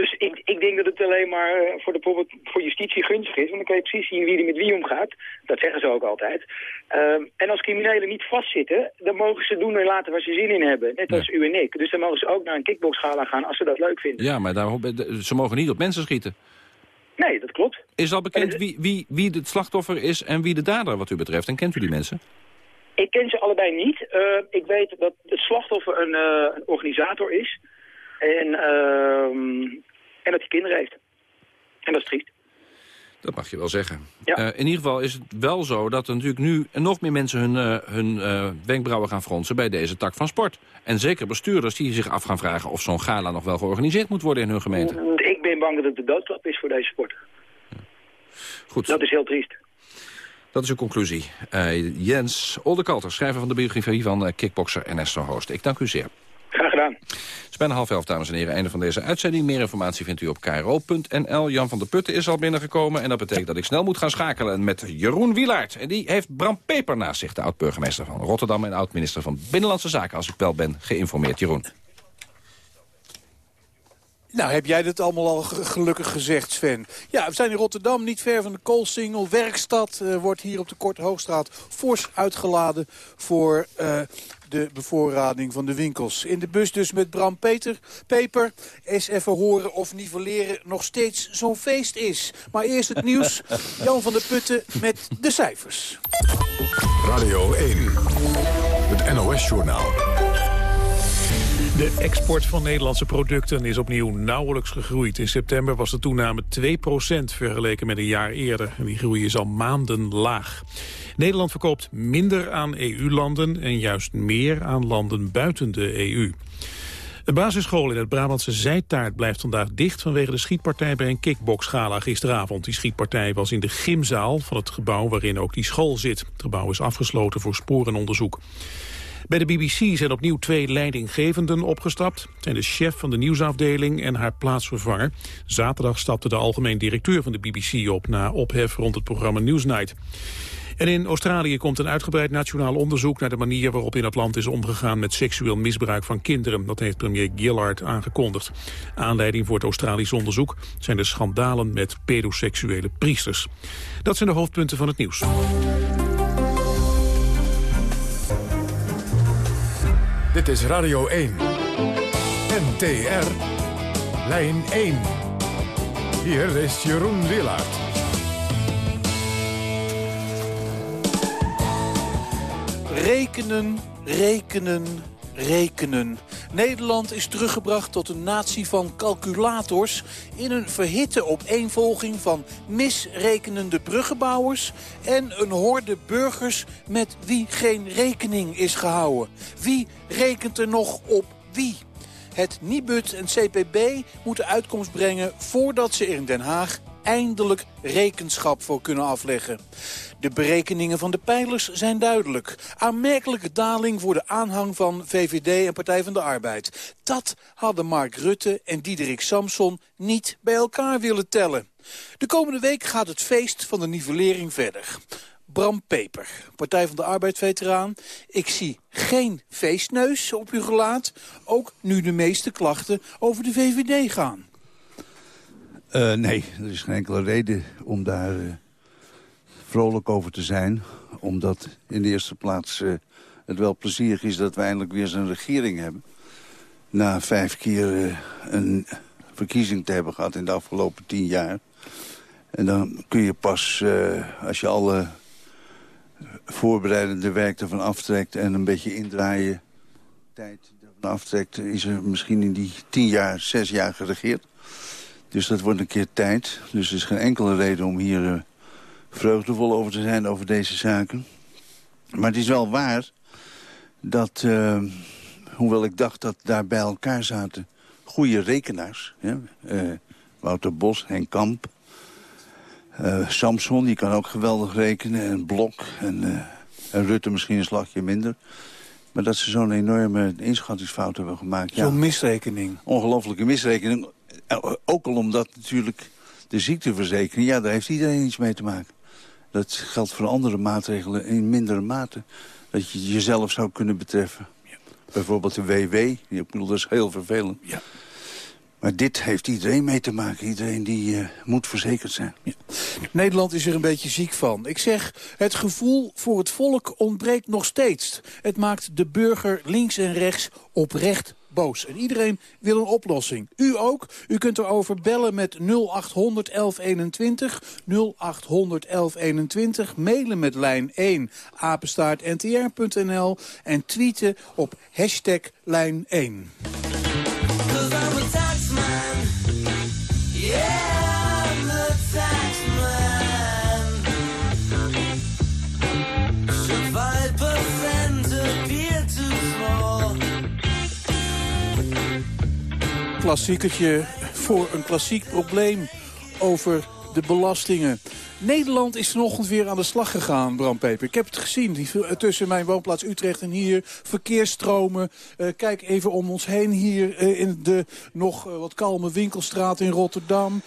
dus ik, ik denk dat het alleen maar eh, voor, de, bijvoorbeeld voor justitie gunstig is. Want dan kan je precies zien wie er met wie omgaat. Dat zeggen ze ook altijd. Ehm, en als criminelen niet vastzitten, dan mogen ze doen en laten waar ze zin in hebben. Net als u en ik. Dus dan mogen ze ook naar een kickboxgala gaan als ze dat leuk vinden. Ja, maar daar, ze mogen niet op mensen schieten. Nee, dat klopt. Is al bekend wie, wie, wie het slachtoffer is en wie de dader wat u betreft? En kent u die mensen? Ik ken ze allebei niet. Eh, ik weet dat het slachtoffer een, eh, een organisator is. En, ehm, en dat hij kinderen heeft. En dat is triest. Dat mag je wel zeggen. Eh, in ieder geval is het wel zo dat er natuurlijk nu nog meer mensen hun, eh, hun eh, wenkbrauwen gaan fronsen bij deze tak van sport. En zeker bestuurders die zich af gaan vragen of zo'n gala nog wel georganiseerd moet worden in hun gemeente. Ik ben bang dat het de doodstraf is voor deze sport. Goed. Dat is heel triest. Dat is uw conclusie. Jens Oldekalter, schrijver van de biografie van kickbokser Ernesto Hoost. Ik dank u zeer. Gedaan. Het is bijna half elf, dames en heren. Einde van deze uitzending. Meer informatie vindt u op kro.nl. Jan van der Putten is al binnengekomen. En dat betekent dat ik snel moet gaan schakelen met Jeroen Wielaert. En die heeft Bram Peper naast zich, de oud-burgemeester van Rotterdam... en oud-minister van Binnenlandse Zaken, als ik wel ben geïnformeerd. Jeroen. Nou, heb jij dat allemaal al ge- gelukkig gezegd, Sven? Ja, we zijn in Rotterdam, niet ver van de Koolsingel. Werkstad eh, wordt hier op de Korte Hoogstraat fors uitgeladen voor eh, de bevoorrading van de winkels. In de bus dus met Bram Peter. Peper, eens even horen of nivelleren nog steeds zo'n feest is. Maar eerst het nieuws. Jan van der Putten met de cijfers. Radio 1, het NOS-journaal. De export van Nederlandse producten is opnieuw nauwelijks gegroeid. In september was de toename 2% vergeleken met een jaar eerder. En die groei is al maanden laag. Nederland verkoopt minder aan EU-landen en juist meer aan landen buiten de EU. Een basisschool in het Brabantse Zijtaart blijft vandaag dicht... vanwege de schietpartij bij een kickboxgala gisteravond. Die schietpartij was in de gymzaal van het gebouw waarin ook die school zit. Het gebouw is afgesloten voor sporenonderzoek. Bij de BBC zijn opnieuw twee leidinggevenden opgestapt. Zijn de chef van de nieuwsafdeling en haar plaatsvervanger. Zaterdag stapte de algemeen directeur van de BBC op... na ophef rond het programma Newsnight. En in Australië komt een uitgebreid nationaal onderzoek... naar de manier waarop in het land is omgegaan met seksueel misbruik van kinderen. Dat heeft premier Gillard aangekondigd. Aanleiding voor het Australisch onderzoek zijn de schandalen met pedoseksuele priesters. Dat zijn de hoofdpunten van het nieuws. Dit is Radio 1. NTR. Lijn 1. Hier is Jeroen Willaert. Rekenen, rekenen, rekenen. Nederland is teruggebracht tot een natie van calculators... in een verhitte opeenvolging van misrekenende bruggenbouwers... en een horde burgers met wie geen rekening is gehouden. Wie rekent er nog op wie? Het Nibud en CPB moeten uitkomst brengen voordat ze in Den Haag eindelijk rekenschap voor kunnen afleggen. De berekeningen van de pijlers zijn duidelijk. Aanmerkelijke daling voor de aanhang van VVD en Partij van de Arbeid. Dat hadden Mark Rutte en Diederik Samson niet bij elkaar willen tellen. De komende week gaat het feest van de nivellering verder. Bram Peper, Partij van de Arbeid-veteraan. Ik zie geen feestneus op uw gelaat, ook nu de meeste klachten over de VVD gaan. Eh, nee, er is geen enkele reden om daar eh, vrolijk over te zijn. Omdat in de eerste plaats eh, het wel plezierig is dat we eindelijk weer zo'n regering hebben. Na vijf keer een verkiezing te hebben gehad in de afgelopen tien jaar. En dan kun je pas, als je alle voorbereidende werk ervan aftrekt... en een beetje indraaien tijd ervan aftrekt... is er misschien in die tien jaar, zes jaar geregeerd. Dus dat wordt een keer tijd. Dus er is geen enkele reden om hier eh, vreugdevol over te zijn over deze zaken. Maar het is wel waar dat, eh, hoewel ik dacht dat daar bij elkaar zaten goede rekenaars... Hè, eh, Wouter Bos, Henk Kamp, Samson, die kan ook geweldig rekenen, en Blok en, en Rutte misschien een slagje minder... Maar dat ze zo'n enorme inschattingsfout hebben gemaakt. Zo'n misrekening. Ongelooflijke misrekening. Eh, Ook al omdat natuurlijk de ziekteverzekering... ja, daar heeft iedereen iets mee te maken. Dat geldt voor andere maatregelen in mindere mate. Dat je jezelf zou kunnen betreffen. Bijvoorbeeld de WW. Ik bedoel, dat is heel vervelend. Ja. Maar dit heeft iedereen mee te maken. Iedereen die eh, moet verzekerd zijn. Nederland is er een beetje ziek van. Ik zeg, het gevoel voor het volk ontbreekt nog steeds. Het maakt de burger links en rechts oprecht boos. En iedereen wil een oplossing. U ook. U kunt erover bellen met 0800 1121. 0800 1121. Mailen met lijn 1 apenstaartntr.nl. En tweeten op hashtag lijn 1. Klassiekertje voor een klassiek probleem over de belastingen. Nederland is vanochtend weer aan de slag gegaan, Bram Peper. Ik heb het gezien, tussen mijn woonplaats Utrecht en hier. Verkeersstromen. Eh, kijk even om ons heen hier eh, in de nog eh, wat kalme winkelstraat in Rotterdam.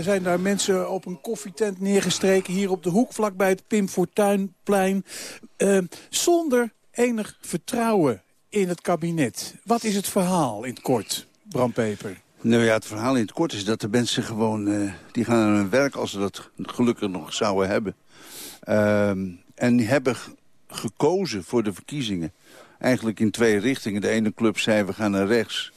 Zijn daar mensen op een koffietent neergestreken. Hier op de hoek vlakbij het Pim Fortuynplein. Zonder enig vertrouwen in het kabinet. Wat is het verhaal in het kort, Bram Peper? Nou ja, het verhaal in het kort is dat de mensen gewoon... eh, die gaan aan hun werk als ze dat gelukkig nog zouden hebben. Ehm, en die hebben gekozen voor de verkiezingen. Eigenlijk in twee richtingen. De ene club zei we gaan naar rechts.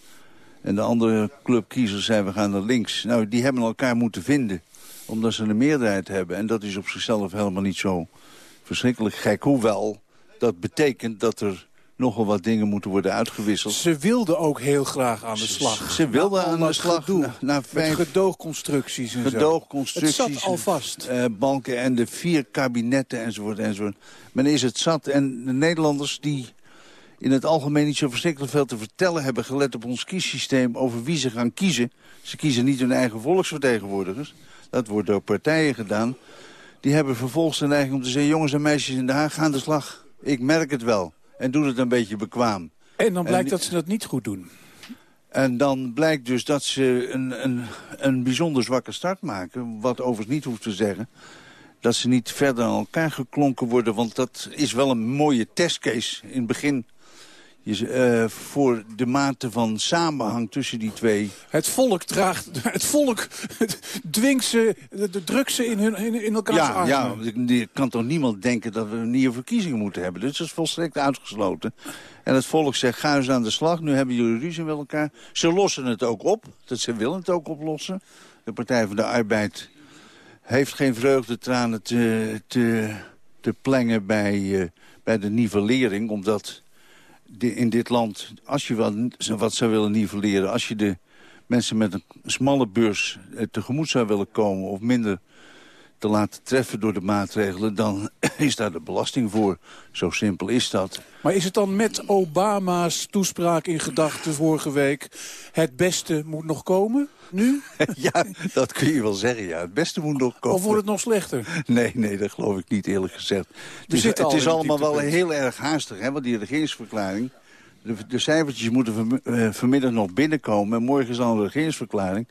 En de andere clubkiezer zei we gaan naar links. Nou, die hebben elkaar moeten vinden. Omdat ze een meerderheid hebben. En dat is op zichzelf helemaal niet zo verschrikkelijk gek. Hoewel, dat betekent dat er nogal wat dingen moeten worden uitgewisseld. Ze wilden ook heel graag aan de slag. Ze wilden al aan de slag. gedoe. Na, na Met gedoogconstructies en zo. gedoogconstructies. Het zat al vast. eh, banken en de vier kabinetten enzovoort enzovoort. Men is het zat. En de Nederlanders die in het algemeen niet zo verschrikkelijk veel te vertellen hebben... gelet op ons kiessysteem over wie ze gaan kiezen. Ze kiezen niet hun eigen volksvertegenwoordigers. Dat wordt door partijen gedaan. Die hebben vervolgens de neiging om te zeggen... jongens en meisjes in Den Haag, ga aan de slag. Ik merk het wel. En doe het een beetje bekwaam. En dan blijkt En- dat ze dat niet goed doen. En dan blijkt dus dat ze een, een, een bijzonder zwakke start maken. Wat overigens niet hoeft te zeggen dat ze niet verder aan elkaar geklonken worden. Want dat is wel een mooie testcase in het begin. Je, eh, voor de mate van samenhang tussen die twee. Het volk draagt, het volk dwingt ze, de, drukt ze in, hun, in, in elkaars Ja, armen. ja, er kan toch niemand denken dat we nieuwe verkiezingen moeten hebben. Dus dat is volstrekt uitgesloten. En het volk zegt, ga eens aan de slag. Nu hebben jullie ruzie met elkaar. Ze lossen het ook op. Dat ze willen het ook oplossen. De Partij van de Arbeid heeft geen vreugdetranen te, te, te plengen bij, eh, bij de nivellering. Omdat in dit land, als je wat, wat zou willen nivelleren... als je de mensen met een smalle beurs eh, tegemoet zou willen komen... of minder te laten treffen door de maatregelen... dan is daar de belasting voor. Zo simpel is dat. Maar is het dan met Obama's toespraak in gedachten vorige week... het beste moet nog komen, nu? ja, dat kun je wel zeggen, ja. Het beste moet nog komen. Of wordt het nog slechter? Nee, nee, dat geloof ik niet, eerlijk gezegd. Dus het is allemaal wel heel erg haastig, hè, want die regeringsverklaring... De, de cijfertjes moeten eh, vanmiddag nog binnenkomen... en morgen is al een regeringsverklaring.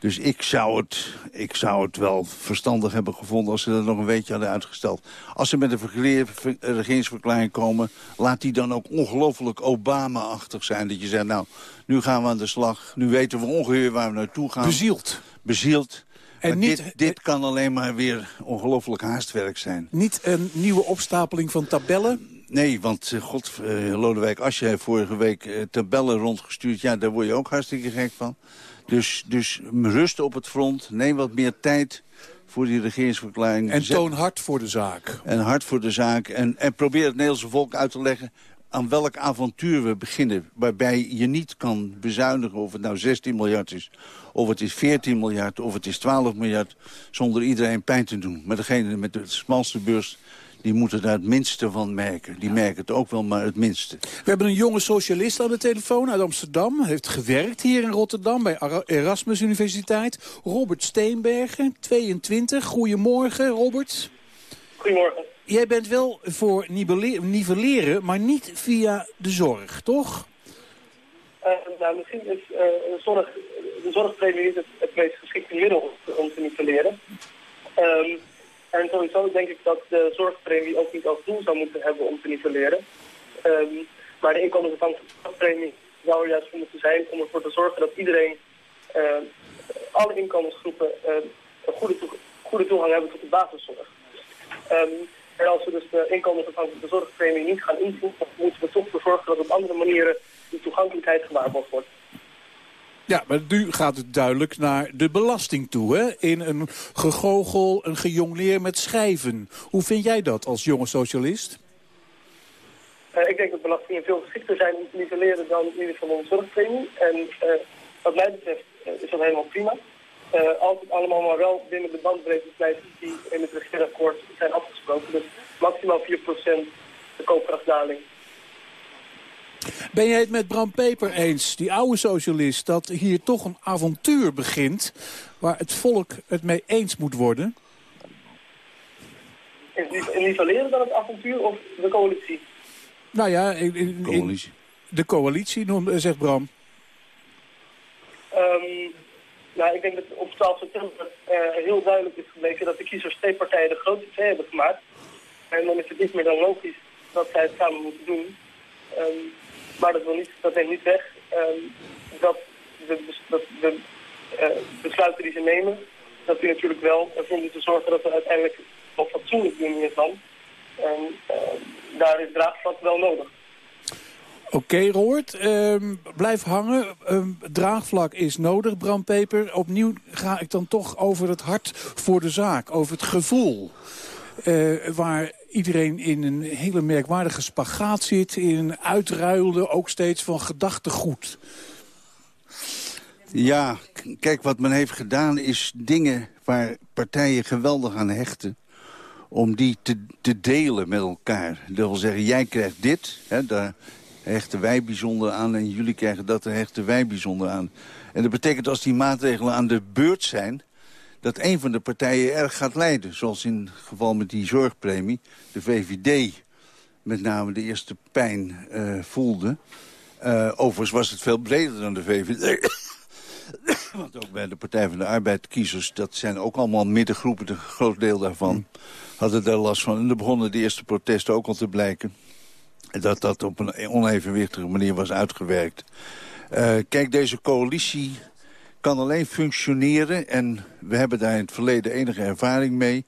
Dus ik zou, het, ik zou het wel verstandig hebben gevonden... als ze dat nog een weekje hadden uitgesteld. Als ze met een regeringsverklaring komen... laat die dan ook ongelooflijk Obama-achtig zijn. Dat je zegt, nou, nu gaan we aan de slag. Nu weten we ongeveer waar we naartoe gaan. Bezield. Bezield. En niet- dit, dit kan alleen maar weer ongelooflijk haastwerk zijn. Niet een nieuwe opstapeling van tabellen? Nee, want eh, god, eh, Lodewijk Asscher heeft vorige week eh, tabellen rondgestuurd. Ja, daar word je ook hartstikke gek van. Dus, dus rust op het front, neem wat meer tijd voor die regeringsverklaring. En toon hard voor de zaak. en hard voor de zaak. En, en probeer het Nederlandse volk uit te leggen aan welk avontuur we beginnen. Waarbij je niet kan bezuinigen of het nou 16 miljard is... of het is 14 miljard, of het is 12 miljard... zonder iedereen pijn te doen. Maar degene met de smalste beurs... die moeten daar het minste van merken. Die merken het ook wel, maar het minste. We hebben een jonge socialist aan de telefoon uit Amsterdam. Hij heeft gewerkt hier in Rotterdam bij Erasmus Universiteit. Robert Steenbergen, 22. Goedemorgen, Robert. Goedemorgen. Jij bent wel voor nivelle- nivelleren, maar niet via de zorg, toch? Eh, nou, misschien is eh, de, zorg, de zorgpremie niet het, het meest geschikte middel om, te nivelleren. Ehm, en sowieso denk ik dat de zorgpremie ook niet als doel zou moeten hebben om te nivelleren. Ehm, maar de inkomensafhankelijke zorgpremie zou er juist voor moeten zijn om ervoor te zorgen dat iedereen, eh, alle inkomensgroepen, eh, een goede, goede toegang hebben tot de basiszorg. Ehm, en als we dus de inkomensafhankelijke zorgpremie niet gaan invoeren, moeten we toch ervoor zorgen dat op andere manieren die toegankelijkheid gewaarborgd wordt. Ja, maar nu gaat het duidelijk naar de belasting toe, hè? In een gegogel, een gejongleer met schijven. Hoe vind jij dat als jonge socialist? Eh, ik denk dat belastingen veel geschikter zijn om te nivelleren dan in ieder geval een zorgpremie. En eh, wat mij betreft eh, is dat helemaal prima. Als het allemaal maar wel binnen de bandbreedte blijft die in het regeerakkoord zijn afgesproken. Dus maximaal 4% de koopkrachtdaling. Ben jij het met Bram Peper eens, die oude socialist... dat hier toch een avontuur begint waar het volk het mee eens moet worden? Is het nivelleren dan het avontuur of de coalitie? Nou ja, in, in- in- Coalitie. de coalitie, noem- zegt Bram. Ehm, nou, ik denk dat op 12 september eh, heel duidelijk is gebleken dat de kiezers twee partijen de grootste twee hebben gemaakt. En dan is het niet meer dan logisch dat zij het samen moeten doen. Ehm, maar dat, wil niet, dat neemt niet weg ehm, dat de, dat eh, besluiten die ze nemen, dat die natuurlijk wel ervoor moeten zorgen dat we uiteindelijk op fatsoenlijk doen in. En ehm, daar is draagvlak wel nodig. Oké, Roort, ehm, blijf hangen. Ehm, draagvlak is nodig, Bram. Opnieuw ga ik dan toch over het hart voor de zaak, over het gevoel. Eh, waar iedereen in een hele merkwaardige spagaat zit... in een uitruilde ook steeds van gedachtegoed. Ja, kijk, wat men heeft gedaan is dingen waar partijen geweldig aan hechten... om die te, te delen met elkaar. Dat wil zeggen, jij krijgt dit, hè, daar hechten wij bijzonder aan... en jullie krijgen dat, daar hechten wij bijzonder aan. En dat betekent als die maatregelen aan de beurt zijn... dat een van de partijen erg gaat lijden. Zoals in het geval met die zorgpremie. De VVD met name de eerste pijn eh, voelde. Eh, overigens was het veel breder dan de VVD. Want ook bij de Partij van de Arbeid kiezers, dat zijn ook allemaal middengroepen, een groot deel daarvan, hadden daar last van. En er begonnen de eerste protesten ook al te blijken. Dat dat op een onevenwichtige manier was uitgewerkt. Eh, kijk, deze coalitie kan alleen functioneren, en we hebben daar in het verleden enige ervaring mee...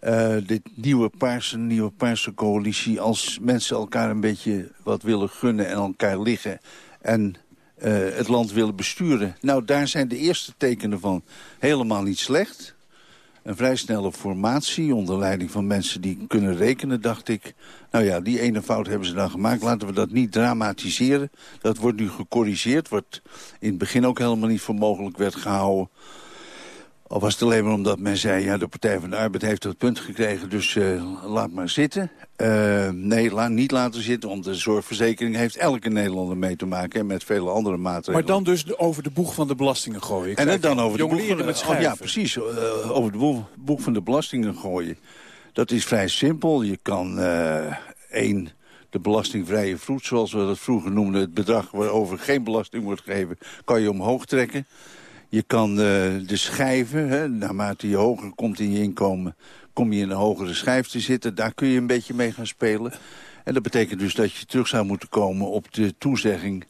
eh, dit nieuwe paarse, nieuwe paarse coalitie... als mensen elkaar een beetje wat willen gunnen en elkaar liggen... en eh, het land willen besturen. Nou, daar zijn de eerste tekenen van helemaal niet slecht. Een vrij snelle formatie onder leiding van mensen die kunnen rekenen, dacht ik. Nou ja, die ene fout hebben ze dan gemaakt. Laten we dat niet dramatiseren. Dat wordt nu gecorrigeerd, wat in het begin ook helemaal niet voor mogelijk werd gehouden. Al was het alleen maar omdat men zei... ja, de Partij van de Arbeid heeft het punt gekregen, dus eh, laat maar zitten. Eh, nee, la- niet laten zitten, want de zorgverzekering... heeft elke Nederlander mee te maken en met vele andere maatregelen. Maar dan dus de- over de boeg van de belastingen gooien. Ik En het dan over de boeg van, met oh. Ja, precies. eh, over de boeg, boeg van de belastingen gooien. Dat is vrij simpel. Je kan één, de belastingvrije vroet, zoals we dat vroeger noemden... het bedrag waarover geen belasting wordt gegeven, kan je omhoog trekken. Je kan eh, de schijven, hè, naarmate je hoger komt in je inkomen... kom je in een hogere schijf te zitten. Daar kun je een beetje mee gaan spelen. En dat betekent dus dat je terug zou moeten komen op de toezegging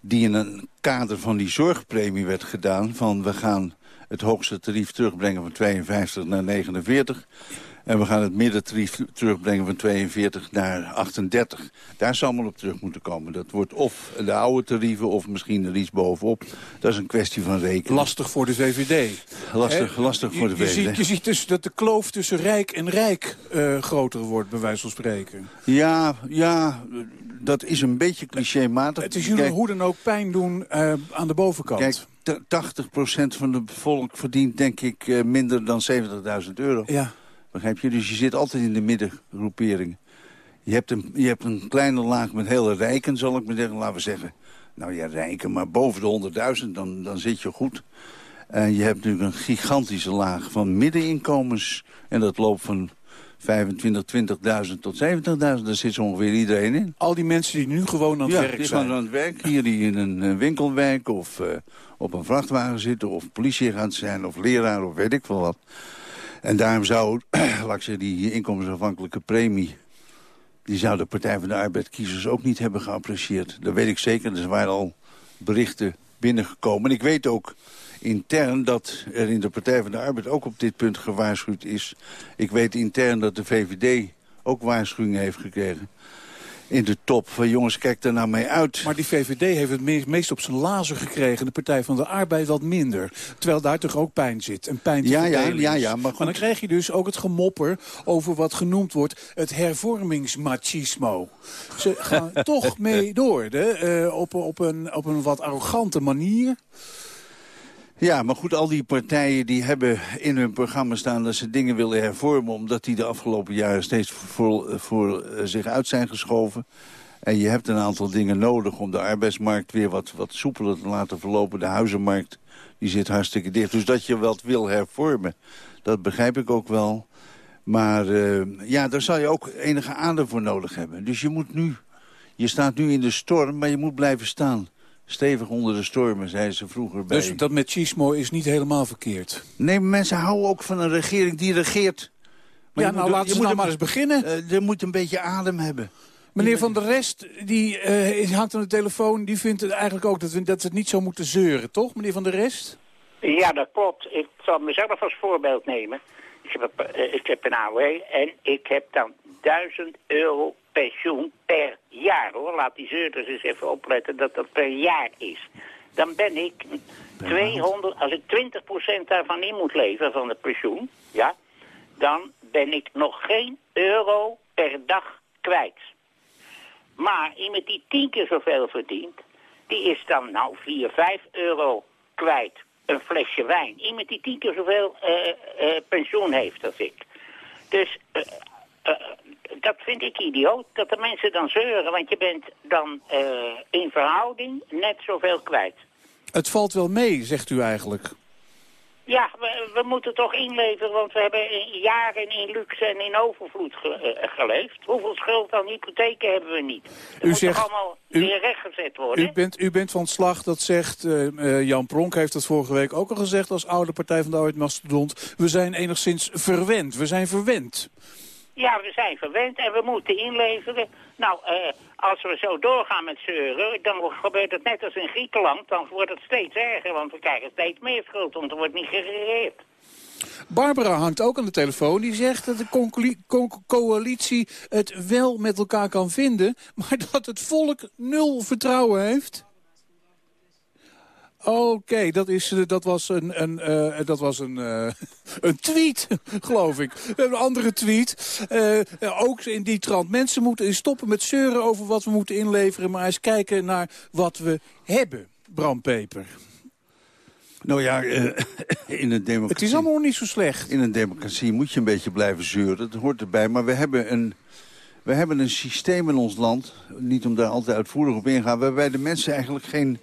die in een kader van die zorgpremie werd gedaan... van we gaan het hoogste tarief terugbrengen van 52 naar 49... en we gaan het middentarief terugbrengen van 42 naar 38. Daar zou men op terug moeten komen. Dat wordt of de oude tarieven of misschien er iets bovenop. Dat is een kwestie van rekenen. Lastig voor de VVD. Lastig, lastig voor de Je- je VVD. ziet, je ziet dus dat de kloof tussen rijk en rijk eh, groter wordt, bij wijze van spreken. Ja, ja, dat is een beetje clichématig. Het is jullie Kijk, hoe dan ook pijn doen eh, aan de bovenkant. Kijk, 80% van het volk verdient denk ik eh, minder dan 70.000 euro. Ja. Begrijp je? Dus je zit altijd in de middengroepering. Je hebt een, je hebt een kleine laag met hele rijken, zal ik maar zeggen. Laten we zeggen, nou ja, rijken, maar boven de 100.000, dan, dan zit je goed. En je hebt natuurlijk een gigantische laag van middeninkomens. En dat loopt van 25, 20.000 tot 70.000. Daar zit zo ongeveer iedereen in. Al die mensen die nu gewoon aan het ja, werk die zijn. gaan aan het werk. Hier die in een eh, winkel werken of eh, op een vrachtwagen zitten... of politieagent zijn of leraar of weet ik veel wat. En daarom zou, laat ik zeggen, die inkomensafhankelijke premie... die zou de Partij van de Arbeid kiezers ook niet hebben geapprecieerd. Dat weet ik zeker. Er waren al berichten binnengekomen. En ik weet ook intern dat er in de Partij van de Arbeid ook op dit punt gewaarschuwd is. Ik weet intern dat de VVD ook waarschuwingen heeft gekregen in de top. Van jongens, kijk daar nou mee uit. Maar die VVD heeft het me- meest op zijn lazer gekregen. De Partij van de Arbeid wat minder. Terwijl daar toch ook pijn zit. En pijn te Ja, ja, ja, ja, maar goed. dan krijg je dus ook het gemopper over wat genoemd wordt... het hervormingsmachismo. Ze gaan toch mee door. Hè? eh, op, op, een, op een wat arrogante manier. Ja, maar goed, al die partijen die hebben in hun programma staan... dat ze dingen willen hervormen... omdat die de afgelopen jaren steeds voor, voor zich uit zijn geschoven. En je hebt een aantal dingen nodig om de arbeidsmarkt weer wat, wat soepeler te laten verlopen. De huizenmarkt die zit hartstikke dicht. Dus dat je wat wil hervormen, dat begrijp ik ook wel. Maar eh, ja, daar zal je ook enige adem voor nodig hebben. Dus je moet nu, je staat nu in de storm, maar je moet blijven staan. Stevig onder de stormen, zeiden ze vroeger bij... Dus dat met Chismo is niet helemaal verkeerd. Nee, maar mensen houden ook van een regering die regeert. Ja, je nou, moet- laten je ze nou maar eens beginnen. eh, je moet een beetje adem hebben. Meneer Van der Rest, die eh, hangt aan de telefoon... die vindt het eigenlijk ook dat we, dat we het niet zo moeten zeuren, toch, meneer Van der Rest? Ja, dat klopt. Ik zal mezelf als voorbeeld nemen. Ik heb, eh, ik heb een AOW en ik heb dan 1000 euro pensioen per jaar, hoor. Laat die zeurders eens even opletten dat dat per jaar is. Dan ben ik 200, als ik 20% daarvan in moet leveren van het pensioen, ja, dan ben ik nog geen euro per dag kwijt. Maar iemand die tien keer zoveel verdient, die is dan nou 4, 5 euro kwijt. Een flesje wijn. Iemand die tien keer zoveel eh, eh, pensioen heeft als ik. Dus eh, eh, dat vind ik idioot, dat de mensen dan zeuren. Want je bent dan eh, in verhouding net zoveel kwijt. Het valt wel mee, zegt u eigenlijk. Ja, we, we moeten toch inleveren, want we hebben jaren in luxe en in overvloed ge- eh, geleefd. Hoeveel schuld aan hypotheken hebben we niet? Dat U moet zegt- toch allemaal u- weer rechtgezet worden? U bent, u bent van slag, dat zegt eh, Jan Pronk, heeft dat vorige week ook al gezegd... als oude Partij van de Arbeid Mastodont. We zijn enigszins verwend. We zijn verwend. Ja, we zijn verwend en we moeten inleveren. Nou, eh, als we zo doorgaan met zeuren, dan gebeurt het net als in Griekenland. Dan wordt het steeds erger, want we krijgen steeds meer schuld, want er wordt niet geregeerd. Barbara hangt ook aan de telefoon. Die zegt dat de coalitie het wel met elkaar kan vinden... maar dat het volk nul vertrouwen heeft. Oké, dat, is, eh, dat was een, een, eh, dat was een, eh, een tweet, geloof ik. Een andere tweet. Ook in die trant. Mensen moeten stoppen met zeuren over wat we moeten inleveren... maar eens kijken naar wat we hebben, Bram Peper. Nou ja, in een democratie... Het is allemaal niet zo slecht. In een democratie moet je een beetje blijven zeuren. Dat hoort erbij. Maar we hebben een, we hebben een systeem in ons land... niet om daar altijd uitvoerig op in te gaan... waarbij de mensen eigenlijk geen,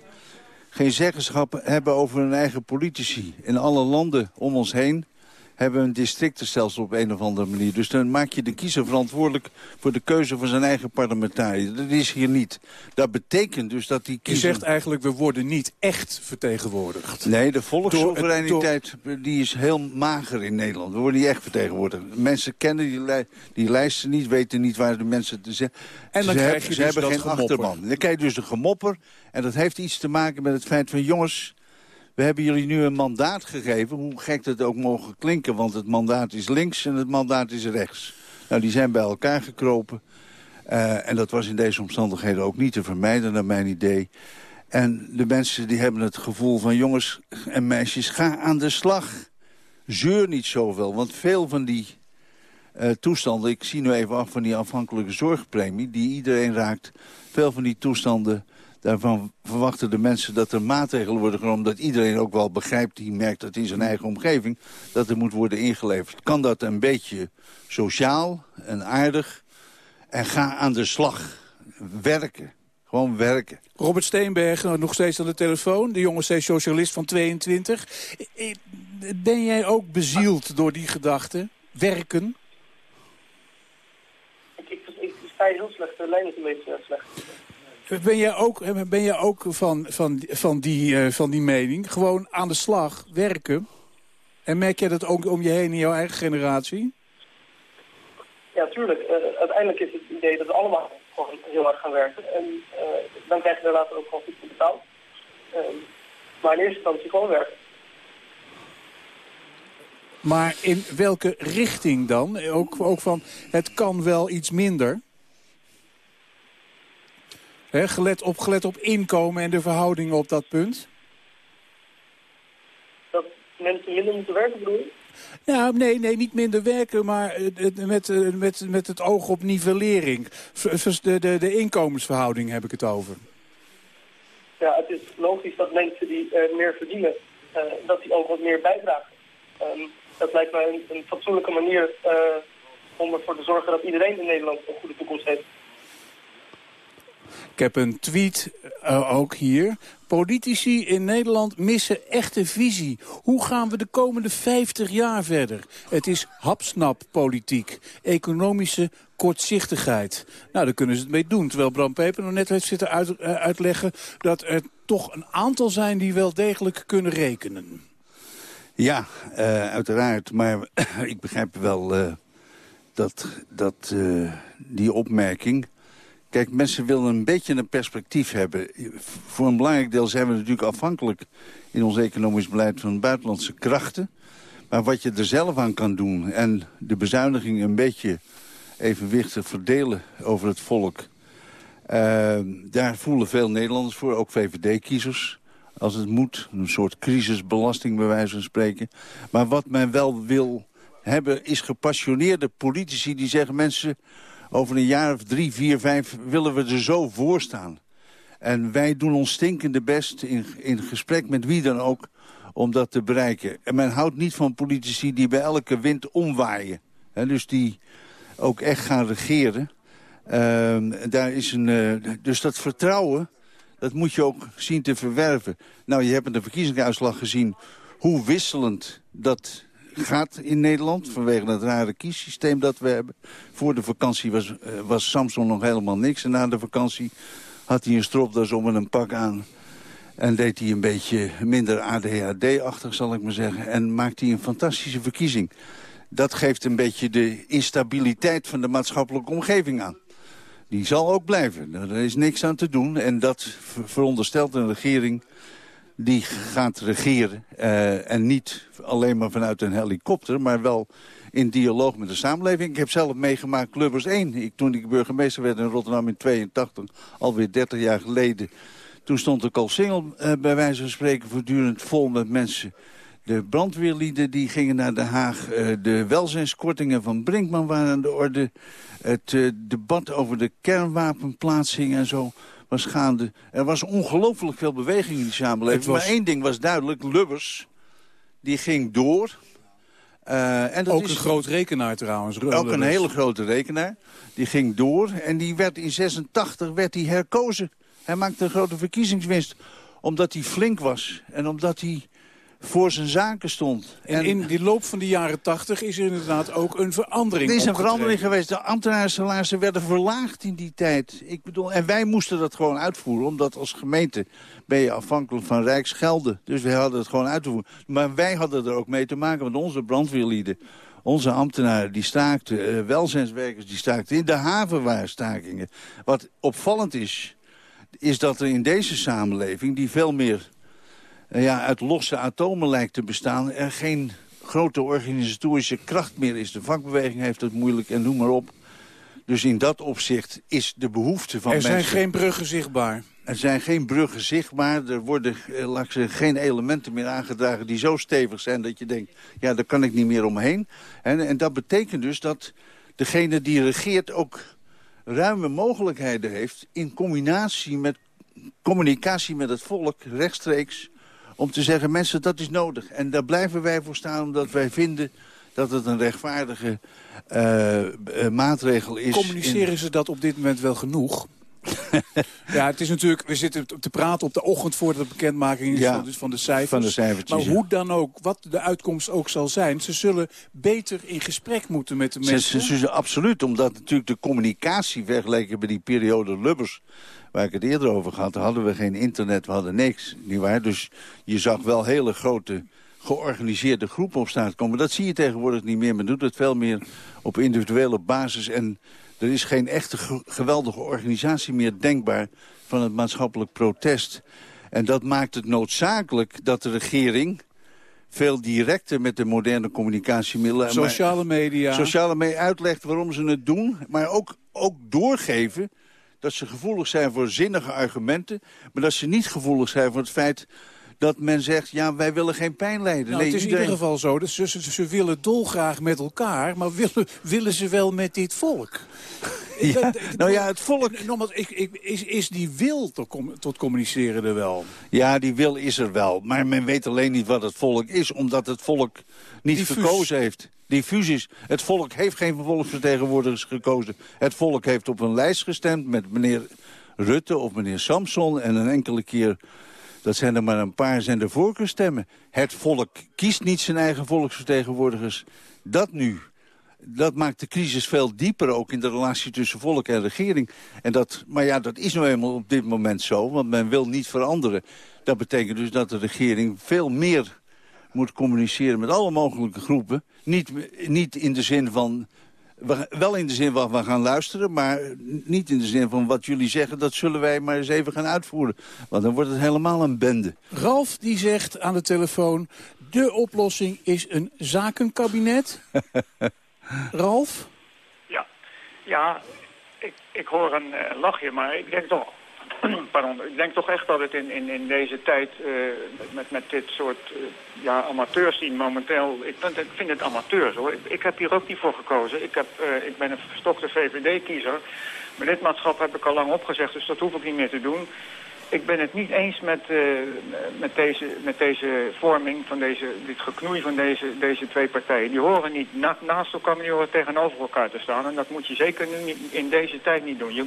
geen zeggenschap hebben over hun eigen politici. In alle landen om ons heen hebben een districtenstelsel op een of andere manier. Dus dan maak je de kiezer verantwoordelijk voor de keuze van zijn eigen parlementariër. Dat is hier niet. Dat betekent dus dat die Je kiezer... zegt eigenlijk, we worden niet echt vertegenwoordigd. Nee, de volkssoevereiniteit die is heel mager in Nederland. We worden niet echt vertegenwoordigd. Mensen kennen die, li- die lijsten niet, weten niet waar de mensen te zeggen. En dan ze krijg hebben, je ze dus hebben geen gemopper. achterban. Dan krijg je dus een gemopper. En dat heeft iets te maken met het feit van... jongens, we hebben jullie nu een mandaat gegeven. Hoe gek dat ook mogen klinken. Want het mandaat is links en het mandaat is rechts. Nou, die zijn bij elkaar gekropen. Eh, en dat was in deze omstandigheden ook niet te vermijden, naar mijn idee. En de mensen die hebben het gevoel van... jongens en meisjes, ga aan de slag. Zeur niet zoveel, want veel van die eh, toestanden... ik zie nu even af van die afhankelijke zorgpremie... die iedereen raakt. Veel van die toestanden, daarvan verwachten de mensen... dat er maatregelen worden genomen... dat iedereen ook wel begrijpt, die merkt dat in zijn eigen omgeving... dat er moet worden ingeleverd. Kan dat een beetje sociaal en aardig... en ga aan de slag. Werken. Gewoon werken. Robert Steenberg, nog steeds aan de telefoon. De jonge socialist van 22. Eh, Ben jij ook bezield door die gedachte? Werken? Ik, ik, ik sta heel slecht, de lijn is een beetje slecht. Ben jij ook, ben jij ook van, van, van, die, eh, van die mening? Gewoon aan de slag, werken? En merk jij dat ook om je heen in jouw eigen generatie? Ja, tuurlijk. Eh, uiteindelijk is het idee dat we allemaal gewoon heel hard gaan werken. En eh, dan krijg je er later ook gewoon goed voor betaald. Ehm, maar in eerste instantie gewoon werken. Maar in welke richting dan? Ook, ook van, het kan wel iets minder. Gelet, op, gelet op inkomen en de verhoudingen op dat punt. Dat mensen minder moeten werken, bedoel je? Ja, nee, nee, niet minder werken, maar eh, met, eh, met, met het oog op nivellering. De, de, de inkomensverhouding heb ik het over. Ja, het is logisch dat mensen die eh, meer verdienen, dat die ook wat meer bijdragen. Ehm, dat lijkt mij een, een fatsoenlijke manier om ervoor te zorgen dat iedereen in Nederland een goede toekomst heeft. Ik heb een tweet eh, ook hier. Politici in Nederland missen echte visie. Hoe gaan we de komende 50 jaar verder? Het is hapsnap-politiek. Economische kortzichtigheid. Nou, daar kunnen ze het mee doen. Terwijl Bram Peper nog net heeft zitten eh, uitleggen... dat er toch een aantal zijn die wel degelijk kunnen rekenen. Ja, eh, uiteraard. Maar ik begrijp wel dat, dat die opmerking... Kijk, mensen willen een beetje een perspectief hebben. Voor een belangrijk deel zijn we natuurlijk afhankelijk... in ons economisch beleid van buitenlandse krachten. Maar wat je er zelf aan kan doen... en de bezuiniging een beetje evenwichtig verdelen over het volk... eh, daar voelen veel Nederlanders voor, ook VVD-kiezers als het moet. Een soort crisisbelasting bij wijze van spreken. Maar wat men wel wil hebben is gepassioneerde politici die zeggen... mensen, over een jaar of drie, vier, vijf willen we er zo voor staan. En wij doen ons stinkende best in, in gesprek met wie dan ook om dat te bereiken. En men houdt niet van politici die bij elke wind omwaaien. Hè, dus die ook echt gaan regeren. Ehm, daar is een, eh, dus dat vertrouwen, dat moet je ook zien te verwerven. Nou, je hebt in de verkiezingsuitslag gezien hoe wisselend dat gaat in Nederland... vanwege het rare kiessysteem dat we hebben. Voor de vakantie was, eh, was Samson nog helemaal niks. En na de vakantie had hij een stropdas om en een pak aan... En deed hij een beetje minder ADHD-achtig, zal ik maar zeggen. En maakte hij een fantastische verkiezing. Dat geeft een beetje de instabiliteit van de maatschappelijke omgeving aan. Die zal ook blijven. Er is niks aan te doen. En dat ver- veronderstelt een regering die gaat regeren. eh, en niet alleen maar vanuit een helikopter, maar wel in dialoog met de samenleving. Ik heb zelf meegemaakt Lubbers 1. Ik, toen ik burgemeester werd in Rotterdam in 82, alweer 30 jaar geleden... Toen stond de Koolsingel eh, bij wijze van spreken voortdurend vol met mensen. De brandweerlieden die gingen naar Den Haag. Eh, de welzijnskortingen van Brinkman waren aan de orde. Het debat over de kernwapenplaatsing en zo was gaande. Er was ongelooflijk veel beweging in die samenleving. Was- Maar één ding was duidelijk. Lubbers, die ging door. Eh, en dat Ook is een groot rekenaar trouwens. ook een hele grote rekenaar. Die ging door en die werd in 86 werd hij herkozen. Hij maakte een grote verkiezingswinst. Omdat hij flink was en omdat hij voor zijn zaken stond. En in die loop van de jaren tachtig is er inderdaad ook een verandering Er is een verandering geweest. De ambtenarensalarissen werden verlaagd in die tijd. Ik bedoel, en wij moesten dat gewoon uitvoeren. Omdat als gemeente ben je afhankelijk van Rijksgelden. Dus wij hadden het gewoon uit te voeren. Maar wij hadden er ook mee te maken. Want onze brandweerlieden, onze ambtenaren, die staakten. eh, welzijnswerkers, die staakten. In de haven waren stakingen. Wat opvallend is, is dat er in deze samenleving... die veel meer ja, uit losse atomen lijkt te bestaan... er geen grote organisatorische kracht meer is. De vakbeweging heeft het moeilijk en noem maar op. Dus in dat opzicht is de behoefte van Er mensen... zijn geen bruggen zichtbaar. Er zijn geen bruggen zichtbaar. Er worden eh, laat ik zeggen, geen elementen meer aangedragen die zo stevig zijn... dat je denkt, ja, daar kan ik niet meer omheen. En, en dat betekent dus dat degene die regeert ook ruime mogelijkheden heeft... in combinatie met communicatie met het volk, rechtstreeks... om te zeggen, mensen, dat is nodig. En daar blijven wij voor staan, omdat wij vinden dat het een rechtvaardige eh, eh, maatregel is. Communiceren in- ze dat op dit moment wel genoeg? ja, het is natuurlijk, we zitten te praten op de ochtend voordat de bekendmaking is Ja, van, dus van de cijfers. van de cijfertjes, Maar hoe dan ook, wat de uitkomst ook zal zijn, ze zullen beter in gesprek moeten met de Ze- mensen. Ze, ze, absoluut, omdat natuurlijk de communicatie vergeleken bij die periode Lubbers... waar ik het eerder over had, hadden we geen internet, we hadden niks. Nietwaar? Dus je zag wel hele grote georganiseerde groepen op straat komen. Dat zie je tegenwoordig niet meer. Men doet het veel meer op individuele basis. En er is geen echte ge- geweldige organisatie meer denkbaar... van het maatschappelijk protest. En dat maakt het noodzakelijk dat de regering veel directer met de moderne communicatiemiddelen... Sociale media. Sociale media uitlegt waarom ze het doen, maar ook, ook doorgeven dat ze gevoelig zijn voor zinnige argumenten... maar dat ze niet gevoelig zijn voor het feit dat men zegt... ja, wij willen geen pijn lijden. Nou, nee, het is in ieder geval zo, dat ze, ze, ze willen dolgraag met elkaar, maar willen, willen ze wel met dit volk? Ja, nou ja, het volk... Nogmaals, ik, ik, is, is die wil tot, tot communiceren er wel? Ja, die wil is er wel. Maar men weet alleen niet wat het volk is, omdat het volk niet gekozen heeft. Het volk heeft geen volksvertegenwoordigers gekozen. Het volk heeft op een lijst gestemd met meneer Rutte of meneer Samson... en een enkele keer, dat zijn er maar een paar, zijn de voorkeurstemmen. Het volk kiest niet zijn eigen volksvertegenwoordigers. Dat nu dat maakt de crisis veel dieper ook in de relatie tussen volk en regering. En dat, maar ja, dat is nou eenmaal op dit moment zo, want men wil niet veranderen. Dat betekent dus dat de regering veel meer moet communiceren met alle mogelijke groepen. Niet, niet in de zin van... We, wel in de zin van we gaan luisteren, maar niet in de zin van wat jullie zeggen... dat zullen wij maar eens even gaan uitvoeren. Want dan wordt het helemaal een bende. Ralf die zegt aan de telefoon... de oplossing is een zakenkabinet. Ralf? Ja, ja ik, ik hoor een eh, lachje, maar ik denk toch... Pardon, ik denk toch echt dat het in, in, in deze tijd eh, met, met dit soort eh, ja, amateurs die momenteel... Ik vind, het amateurs hoor. Ik, ik heb hier ook niet voor gekozen. Ik, heb, eh, ik ben een verstokte VVD-kiezer. Mijn lidmaatschap heb ik al lang opgezegd, dus dat hoef ik niet meer te doen. Ik ben het niet eens met, eh, met, deze, met deze vorming, van deze, dit geknoei van deze, deze twee partijen. Die horen niet na- naast elkaar, maar die horen tegenover elkaar te staan. En dat moet je zeker nu niet, in deze tijd niet doen. Je,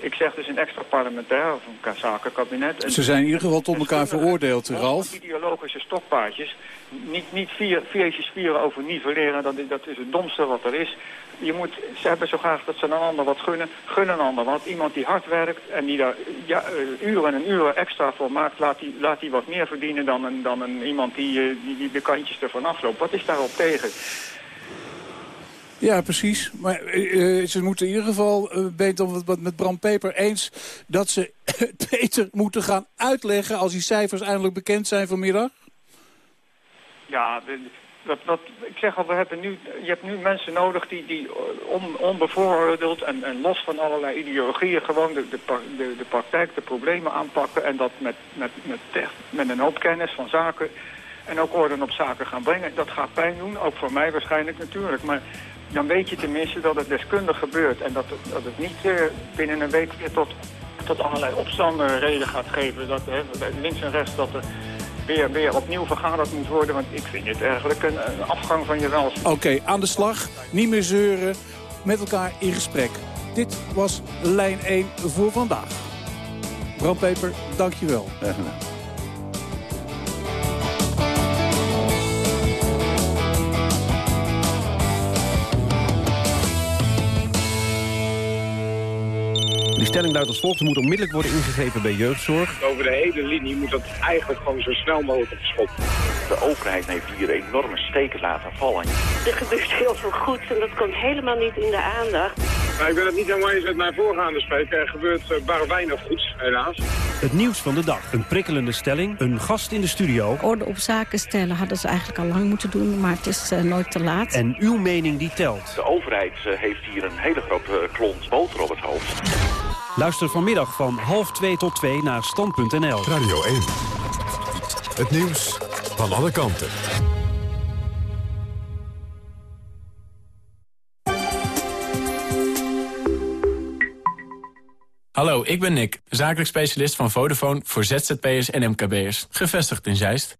ik zeg dus een extra parlementair of een zakenkabinet. En- Ze zijn in ieder geval tot elkaar veroordeeld, Ralf. ideologische stokpaardjes. Niet, niet vier, viertjes vieren over nivelleren, dat dat is het domste wat er is. Je moet, ze hebben zo graag dat ze een ander wat gunnen. Gun een ander wat. Iemand die hard werkt en die daar ja, eh, uren en uren extra voor maakt... laat die, laat die wat meer verdienen dan dan een, iemand die, eh, die, de kantjes ervan afloopt. Wat is daarop tegen? Ja, precies. Maar eh, ze moeten in ieder geval, uh, het met Bram Peper eens... dat ze beter moeten gaan uitleggen als die cijfers eindelijk bekend zijn vanmiddag? Ja, dat, dat, ik zeg al, we hebben nu, je hebt nu mensen nodig die, die on, onbevooroordeeld en, en los van allerlei ideologieën gewoon de, de, de, praktijk, de problemen aanpakken. En dat met, met, met, met een hoop kennis van zaken en ook orde op zaken gaan brengen. Dat gaat pijn doen, ook voor mij waarschijnlijk natuurlijk. Maar dan weet je tenminste dat het deskundig gebeurt. En dat het, dat het niet eh, binnen een week weer tot, tot allerlei opstanden reden gaat geven. Dat hè, links en rechts dat er weer, weer opnieuw vergaderd moet worden. Want ik vind het eigenlijk een, een afgang van je welzijn. Oké, aan de slag. Niet meer zeuren. Met elkaar in gesprek. Dit was lijn 1 voor vandaag. Bram Peper, dank stelling luidt als volgt. Er moet onmiddellijk worden ingegrepen bij jeugdzorg. Over de hele linie moet dat eigenlijk gewoon zo snel mogelijk op de schop. De overheid heeft hier enorme steken laten vallen. Er gebeurt heel veel goeds en dat komt helemaal niet in de aandacht. Maar ik ben het niet helemaal eens met mijn voorgaande spreker. Er gebeurt uh, bar weinig goeds, helaas. Het nieuws van de dag. Een prikkelende stelling. Een gast in de studio. Orde op zaken stellen hadden ze eigenlijk al lang moeten doen, maar het is uh, nooit te laat. En uw mening die telt. De overheid uh, heeft hier een hele grote klont boter op het hoofd. Luister vanmiddag van half 2 tot 2 naar stand.nl. Radio 1. Het nieuws van alle kanten. Hallo, ik ben Nick, zakelijk specialist van Vodafone voor ZZP'ers en MKB'ers. Gevestigd in Zeist.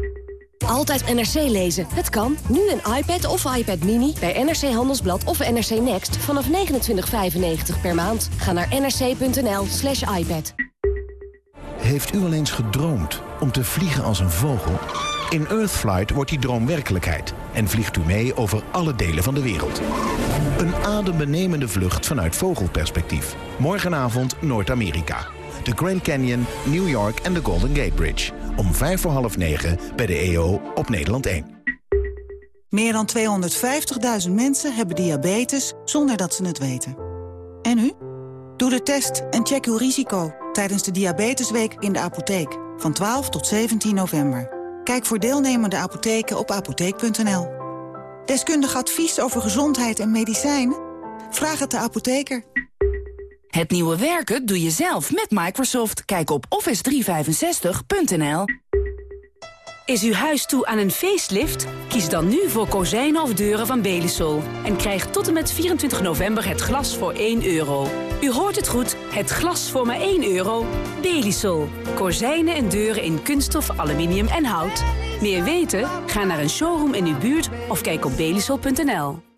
Altijd NRC lezen. Het kan. Nu een iPad of iPad Mini bij NRC Handelsblad of NRC Next vanaf 29,95 per maand. Ga naar nrc.nl slash iPad. Heeft u al eens gedroomd om te vliegen als een vogel? In Earthflight wordt die droom werkelijkheid en vliegt u mee over alle delen van de wereld. Een adembenemende vlucht vanuit vogelperspectief. Morgenavond Noord-Amerika. De Grand Canyon, New York en de Golden Gate Bridge. Om vijf voor half negen bij de EO op Nederland 1. Meer dan 250.000 mensen hebben diabetes zonder dat ze het weten. En u? Doe de test en check uw risico tijdens de Diabetesweek in de apotheek van 12 tot 17 november. Kijk voor deelnemende apotheken op apotheek.nl. Deskundig advies over gezondheid en medicijnen? Vraag het de apotheker. Het nieuwe werken doe je zelf met Microsoft. Kijk op office365.nl. Is uw huis toe aan een facelift? Kies dan nu voor kozijnen of deuren van Belisol. En krijg tot en met 24 november het glas voor 1 euro. U hoort het goed, het glas voor maar 1 euro. Belisol. Kozijnen en deuren in kunststof, aluminium en hout. Meer weten? Ga naar een showroom in uw buurt of kijk op belisol.nl.